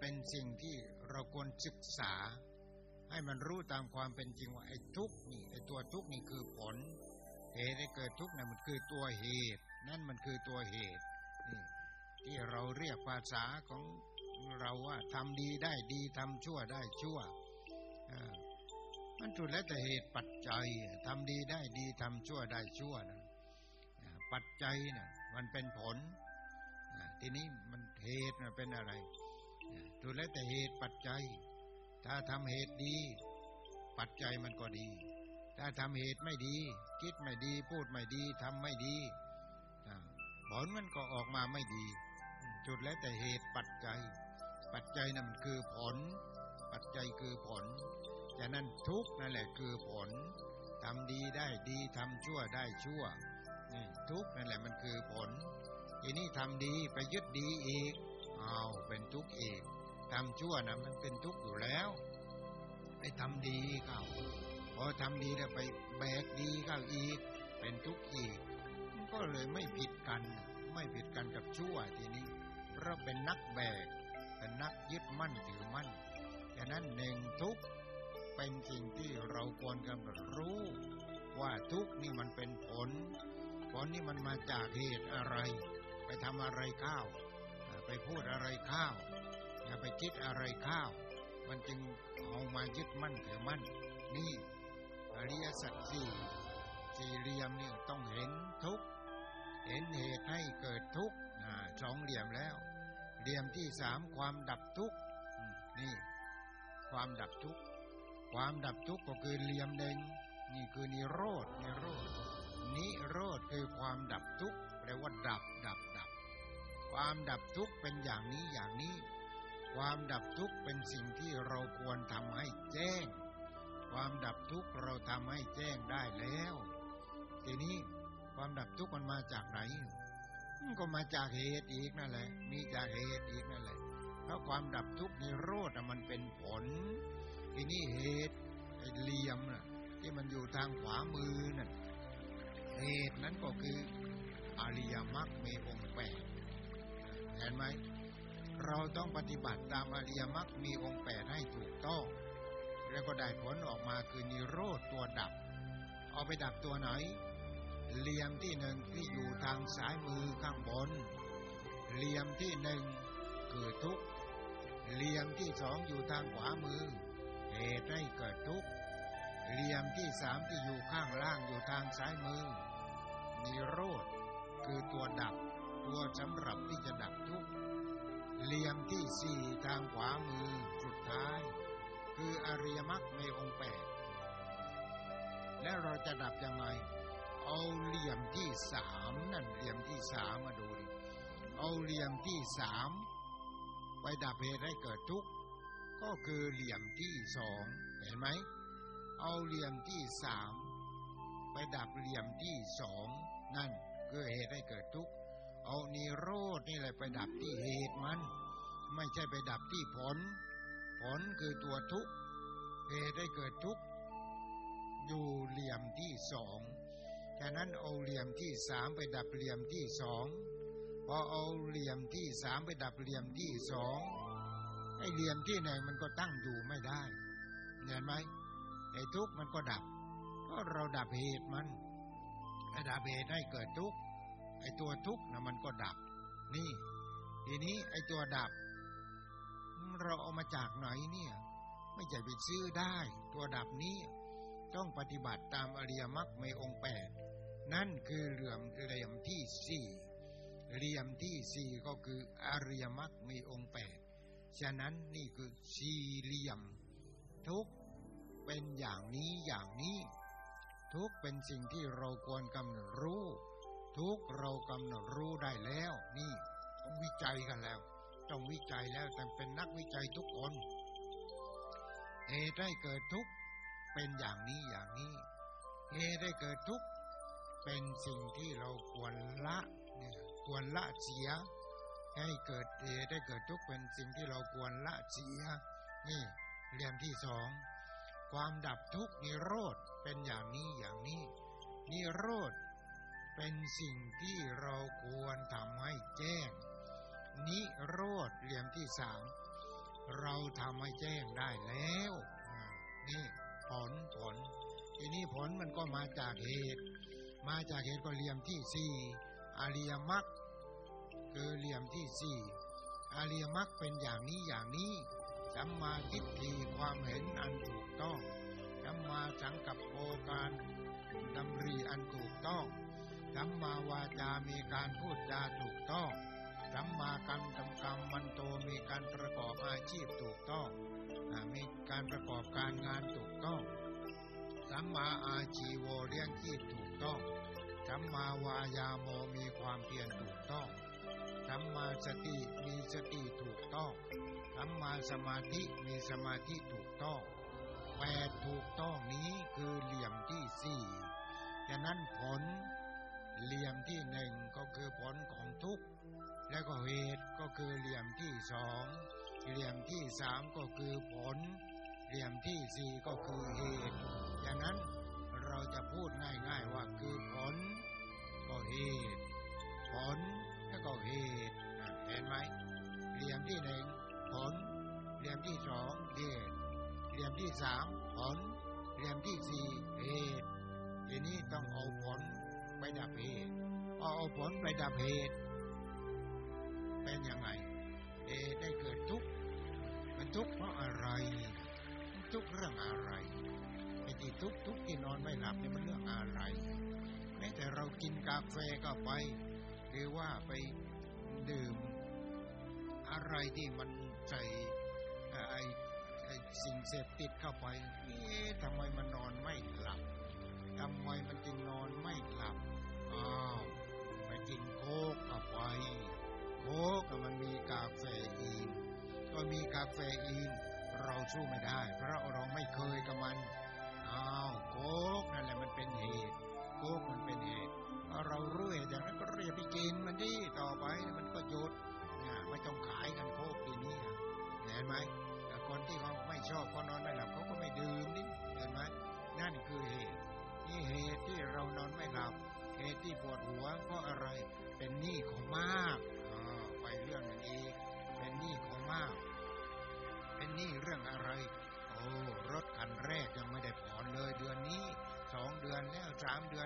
S1: เป็นสิ่งที่เราควรศึกษา ให้มันรู้ตามความเป็นจริงว่าไอ้ทุกข์นี่ไอ้ตัวทุกข์นี่คือผลเหตุให้เกิดทุกข์นั่มันคือตัวเหตุ นั่นมันคือตัวเหตุนี่ที่เราเรียกภาษาของเราว่าทำดีได้ดีทำชั่วได้ชั่ว มันสุดแล้วแต่เหตุปัจจัยทำดีได้ดีทำชั่วได้ชั่วนะปัจจัยนะ่ะ มันเป็นผลทีนี้มันเหตุนะเป็นอะไรสุดแล้วแต่เหตุปัจจัย ถ้าทำเหตุดี ปัจจัยมันก็ดี ถ้าทำเหตุไม่ดี คิดไม่ดี พูดไม่ดีทำไม่ดีผลมันก็ออกมาไม่ดีจุดแล้วแต่เหตุปัจจัย ปัจจัยนั่นมันคือผล ปัจจัยคือผล ฉะนั้นทุกนั่นแหละคือผลทำดีได้ดีทำชั่วได้ชั่วนี่ทุกนั่นแหละมันคือผลทีนี้ทำดีไปยึดดีอีกเอาเป็นทุกข์อีกทำชั่วนะมันเป็นทุกข์อยู่แล้วไปทำดีเข้าพอทำดีแล้วไปแบกดีเข้าอีก เป็นทุกข์อีก ก็เลยไม่ผิดกัน ไม่ผิดกันกับชั่วทีนี้เพราะเป็นนักแบกเป็นนักยึดมั่นถือมั่นฉะนั้นหนึ่งทุก เป็นสิ่งที่เราควรกำหนดรู้ ว่าทุกนี่มันเป็นผล ผลนี่มันมาจากเหตุอะไร ไปทำอะไรข้าว ไปพูดอะไรข้าวอย่าไปคิดอะไรข้าว มันจึงเอามายึดมั่นถือมั่น นี่อริยสัจสี่สี่เหลี่ยมนี่ต้องเห็นทุกเห็นเหตุให้เกิดทุกข์สองเหลี่ยมแล้ว เหลี่ยมที่สามความดับทุกข์นี่ ความดับทุกข์ ความดับทุกข์ก็คือเหลี่ยมหนึ่งนี่คือนิโรธนิโรธนิโรธคือความดับทุกข์แปลว่าดับดับดับ ความดับทุกข์เป็นอย่างนี้อย่างนี้ ความดับทุกข์เป็นสิ่งที่เราควรทำให้แจ้ง ความดับทุกข์เราทำให้แจ้งได้แล้ว ทีนี้ความดับทุกข์มันมาจากไหนมันก็มาจากเหตุอีกนั่นแหละ มีจากเหตุอีกนั่นแหละเพราะความดับทุกข์นิโรธมันเป็นผล ทีนี้เหตุไอ้เหลี่ยมน่ะ ที่มันอยู่ทางขวามือนั่นเหตุนั้นก็คืออริยมรรคมีองค์แปดเห็นไหมเราต้องปฏิบัติตามอริยมรรคมีองค์แปดให้ถูกต้อง แล้วก็ได้ผลออกมาคือนิโรธตัวดับ เอาไปดับตัวไหน เหลี่ยมที่หนึ่งที่อยู่ทางซ้ายมือข้างบน เหลี่ยมที่หนึ่งคือทุกเหลี่ยมที่สองอยู่ทางขวามือ เหตุให้เกิดทุกข์เหลี่ยมที่สามที่อยู่ข้างล่างอยู่ทางซ้ายมือนิโรธคือตัวดับตัวสำหรับที่จะดับทุกข์เหลี่ยมที่สี่ทางขวามือสุดท้าย คืออริยมรรคในองค์แปดแล้วเราจะดับยังไงเอาเหลี่ยมที่สามนั่นเหลี่ยมที่สามมาดูดิเอาเหลี่ยมที่สามไปดับเหตุให้เกิดทุกข์ ก็คือเหลี่ยมที่สองเห็นไหม เอาเหลี่ยมที่สามไปดับเหลี่ยมที่สองนั่นคือเหตุให้เกิดทุกข์เอานิโรธนี่แหละไปดับที่เหตุมัน ไม่ใช่ไปดับที่ผล ผลคือตัวทุกข์เหตุให้เกิดทุกข์อยู่เหลี่ยมที่สองฉะนั้นเอาเหลี่ยมที่สามไปดับเหลี่ยมที่สองพอเอาเหลี่ยมที่สามไปดับเหลี่ยมที่สอง ไอ้เหลี่ยมที่ไหนมันก็ตั้งอยู่ไม่ได้เห็นไหมไอ้ทุกข์มันก็ดับ ก็เราดับเหตุมันไอ้ดับเหตุให้เกิดทุกข์ไอ้ตัวทุกข์นะมันก็ดับ นี่ ทีนี้ไอ้ตัวดับ เราเอามาจากไหนเนี่ย ไม่ใช่ไปซื้อได้ ตัวดับนี้ต้องปฏิบัติตามอริยมรรคในองค์แปดนั่นคือเหลี่ยมเหลี่ยมที่สี่เหลี่ยมที่สี่ก็คืออริยมรรคมีองค์แปด ฉะนั้นนี่คือสี่เหลี่ยม ทุกเป็นอย่างนี้อย่างนี้ ทุกเป็นสิ่งที่เราควรกำหนดรู้ ทุกเรากำหนดรู้ได้แล้ว นี่ต้องวิจัยกันแล้วต้องวิจัยแล้วแต่เป็นนักวิจัยทุกคนเหตุให้เกิดทุกเป็นอย่างนี้อย่างนี้เหตุให้เกิดทุกเป็นสิ่งที่เราควรละเนี่ยควรละเสีย ให้เกิดเหตุให้เกิดทุกเป็นสิ่งที่เราควรละเสียนี่เรียนที่สองความดับทุกนิโรธเป็นอย่างนี้อย่างนี้ นิโรธเป็นสิ่งที่เราควรทำให้แจ้ง นิโรธเหลี่ยมที่สามเราทำให้แจ้งได้แล้วนี่ผลผล ทีนี้ผลมันก็มาจากเหตุ มาจากเหตุก็เหลี่ยมที่สี่อริยมรรค คือเหลี่ยมที่สี่อริยมรรคเป็นอย่างนี้อย่างนี้สัมมาทิฏฐิความเห็นอันถูกต้องสัมมาสังกัปโปการดำริอันถูกต้องสัมมาวาจามีการพูดจาถูกต้องสัมมากัรทำกรรมมันโตมีการประกอบอาชีพถูกต้องมีการประกอบการงานถูกต้องสัมมาอาชีโวเลี้ยงชีพถูกต้องสัมมาวายาโมมีความเพียรถูกต้อง สัมมาสติมีสติถูกต้องสัมมาสมาธิมีสมาธิถูกต้องแปดถูกต้องนี้คือเหลี่ยมที่สี่ฉะนั้นผลเหลี่ยมที่หนึ่งก็คือผลของทุกข์แล้วก็เหตุก็คือเหลี่ยมที่สองเหลี่ยมที่สามก็คือผล เหลี่ยมที่สี่ก็คือเหตุอย่างนั้นเราจะพูดง่ายๆว่าคือผลก็เหตุผล แล้วก็เหตุเห็นไหมเหลี่ยมที่หนึ่งผลเหลี่ยมที่สองเหตุเหลี่ยมที่สามผลเหลี่ยมที่สี่เหตุทีนี้ต้องเอาผลไปดับเหตุพอเอาผลไปดับเหตุเป็นยังไงเหตุได้เกิดทุกข์มันทุกข์เพราะอะไรมันทุกข์เรื่องอะไรไอ้ที่ทุกข์ทุกข์ที่นอนไม่หลับนี่มันเรื่องอะไรแม้แต่เรากินกาแฟก็ไป หรือว่าไปดื่มอะไรที่มันใส่ไอ้ไอสิ่งเสพติดเข้าไปเอ๊ะทำไมมันนอนไม่หลับ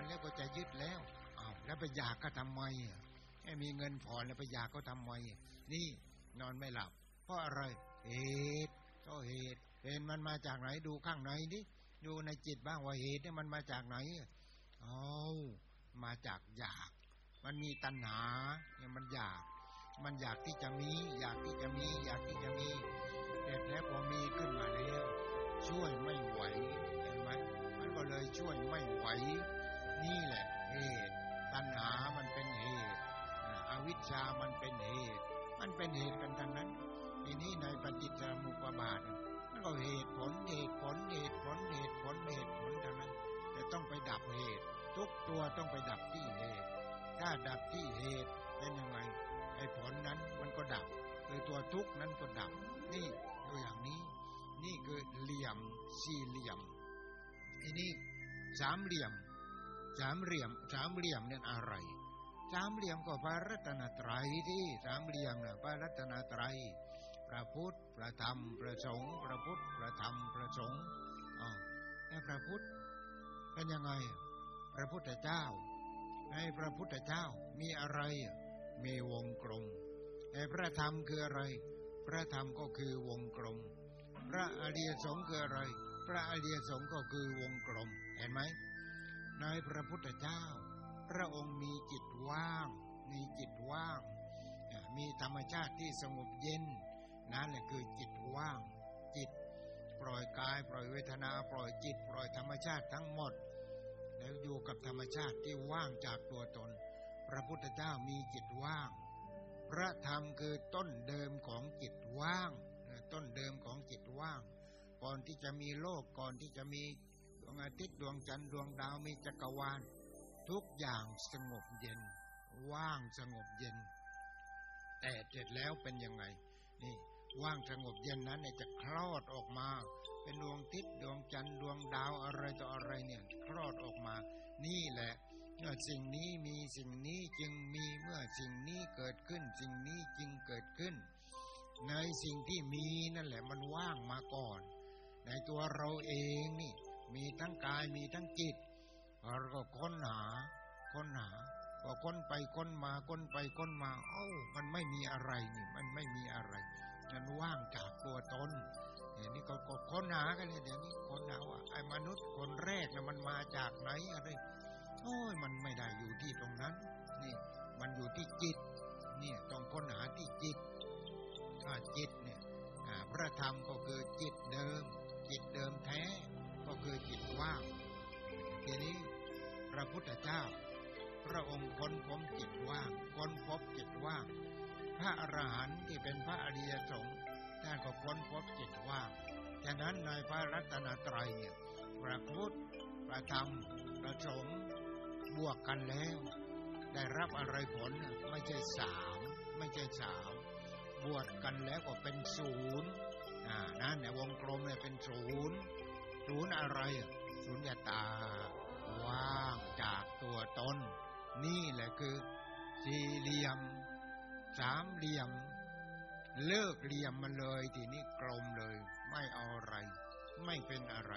S1: อนแล้วก็จะยึดแล้วอ้าวแล้วไปอยากก็ทำไมอะแค่มีเงินผ่อนแล้วไปอยากก็ทำไม่นี่นอนไม่หลับ เพราะอะไร เหตุก็เหตุเหตุมันมาจากไหนดูข้างในดิดูในจิตบ้างว่าเหตุเนี่ยมันมาจากไหนเอามาจากอยาก มันมีตัณหาเนี่ยมันอยาก มันอยากที่จะมี อยากที่จะมี อยากที่จะมีเสร็จแล้วพอมีขึ้นมาแล้ว ช่วยไม่ไหวเห็นไหมมันก็เลยช่วยไม่ไหว นี่แหละเหตุตัณหามันเป็นเหตุอวิชชามันเป็นเหตุ มันเป็นเหตุกันทั้งนั้นทีนี้ในปฏิจจสมุปบาทน่ะมันก็เหตุผลเหตุผลเหตุผลเหตุผลเหตุผลทั้งนั้นแต่ต้องไปดับเหตุ ทุกตัวต้องไปดับที่เหตุ ถ้าดับที่เหตุเป็นยังไงไอ้ผลนั้นมันก็ดับคือตัวทุกนั้นก็ดับ นี่ตัวอย่างนี้ นี่คือเหลี่ยมสี่เหลี่ยมไอ้นี่สามเหลี่ยม สามเหลี่ยมสามเหลี่ยมเนี่ยอะไร สามเหลี่ยมก็พระรัตนตรัยที่สามเหลี่ยมนะพระรัตนตรัยพระพุทธพระธรรมพระสงฆ์พระพุทธพระธรรมพระสงฆ์อ้าวพระพุทธเป็นยังไง พระพุทธเจ้า ในพระพุทธเจ้ามีอะไร มีวงกลมในพระธรรมคืออะไร พระธรรมก็คือวงกลม พระอริยสงฆ์คืออะไร พระอริยสงฆ์ก็คือวงกลม เห็นไหม ในพระพุทธเจ้า พระองค์มีจิตว่าง มีจิตว่าง มีธรรมชาติที่สงบเย็น นั่นแหละคือจิตว่าง จิต ปล่อยกาย ปล่อยเวทนา ปล่อยจิต ปล่อยธรรมชาติทั้งหมด แล้วอยู่กับธรรมชาติที่ว่างจากตัวตน พระพุทธเจ้ามีจิตว่าง พระธรรมคือต้นเดิมของจิตว่าง ต้นเดิมของจิตว่าง ก่อนที่จะมีโลก ก่อนที่จะมี วงอาทิตย์ดวงจันทร์ดวงดาวมีจักรวาล ทุกอย่างสงบเย็น ว่างสงบเย็น แต่เสร็จแล้วเป็นยังไง นี่ ว่างสงบเย็นนั้นเนี่ยจะคลอดออกมา เป็นดวงอาทิตย์ดวงจันทร์ดวงดาวอะไรต่ออะไรเนี่ยคลอดออกมา นี่แหละเมื่อสิ่งนี้มีสิ่งนี้จึงมีเมื่อสิ่งนี้เกิดขึ้น สิ่งนี้จึงเกิดขึ้น ในสิ่งที่มีนั่นแหละมันว่างมาก่อน ในตัวเราเองนี่ มีทั้งกายมีทั้งจิตเราก็ค้นหา ค้นหาพอค้นไปค้นมาค้นไปค้นมา เอ้ามันไม่มีอะไรนี่ มันไม่มีอะไรมันว่างจากตัวตนเดี๋ยวนี้ก็ค้นหากันเลยเดี๋ยวนี้ค้นหาว่าไอ้มนุษย์คนแรกนะมันมาจากไหนอะไรโอ้ยมันไม่ได้อยู่ที่ตรงนั้น นี่ มันอยู่ที่จิต เนี่ยต้องค้นหาที่จิตถ้าจิตเนี่ยพระธรรมก็คือจิตเดิม จิตเดิมแท้ ก็คือจิตว่าง ทีนี้พระพุทธเจ้า พระองค์ค้นพบจิตว่าง ค้นพบจิตว่าง พระอรหันต์ที่เป็นพระอริยสงฆ์ท่านก็ค้นพบจิตว่างฉะนั้นในพระรัตนตรัยเนี่ยพระพุทธพระธรรมพระสงฆ์บวกกันแล้ว ได้รับอะไรผลไม่ใช่สามไม่ใช่สามบวกกันแล้วก็เป็นศูนย์อ่านั่นเนี่ยวงกลมเนี่ยเป็นศูนย์ ศูนย์อะไรศูนย์ตา ว่างจากตัวตน นี่แหละคือสี่เหลี่ยม สามเหลี่ยม เลิกเหลี่ยมมันเลยทีนี้กลมเลย ไม่เอาอะไร ไม่เป็นอะไร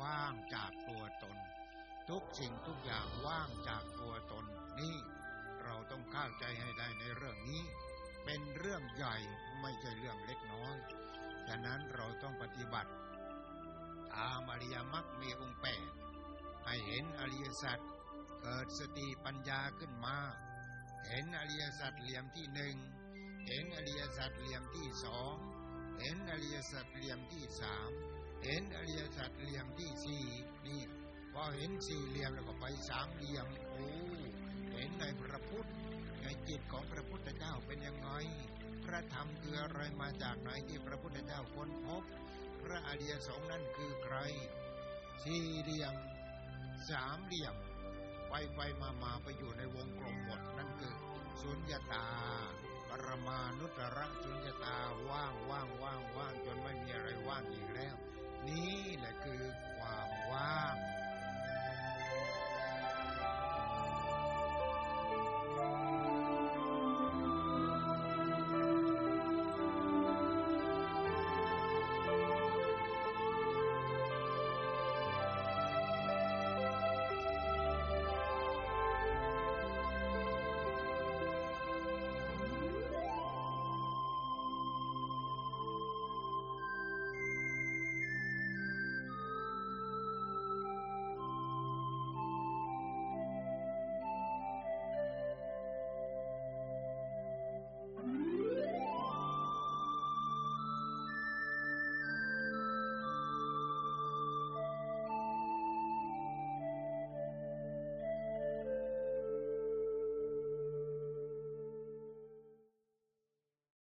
S1: ว่างจากตัวตน ทุกสิ่งทุกอย่างว่างจากตัวตน นี่เราต้องเข้าใจให้ได้ในเรื่องนี้ เป็นเรื่องใหญ่ไม่ใช่เรื่องเล็กน้อย ฉะนั้นเราต้องปฏิบัติ ตามอริยมรรคมีองค์แปดให้เห็นอริยสัจเกิดสติปัญญาขึ้นมา เห็นอริยสัจเหลี่ยมที่หนึ่งเห็นอริยสัจเหลี่ยมที่สองเห็นอริยสัจเหลี่ยมที่สามเห็นอริยสัจเหลี่ยมที่สี่นี่พอเห็นสี่เหลี่ยมแล้วก็ไปสามเหลี่ยมโอ้เห็นในพระพุทธในจิตของพระพุทธเจ้าเป็นยังไงพระธรรมคืออะไรมาจากไหนที่พระพุทธเจ้าค้นพบ ระอริยสงฆ์นั่นคือใคร สี่เหลี่ยม สามเหลี่ยม ไปไปมามาไปอยู่ในวงกลมหมดนั่นคือสุญญตา ปรมานุตระสุญญตาว่างว่างว่างว่างจนไม่มีอะไรว่างอีกแล้ว นี่แหละคือความว่าง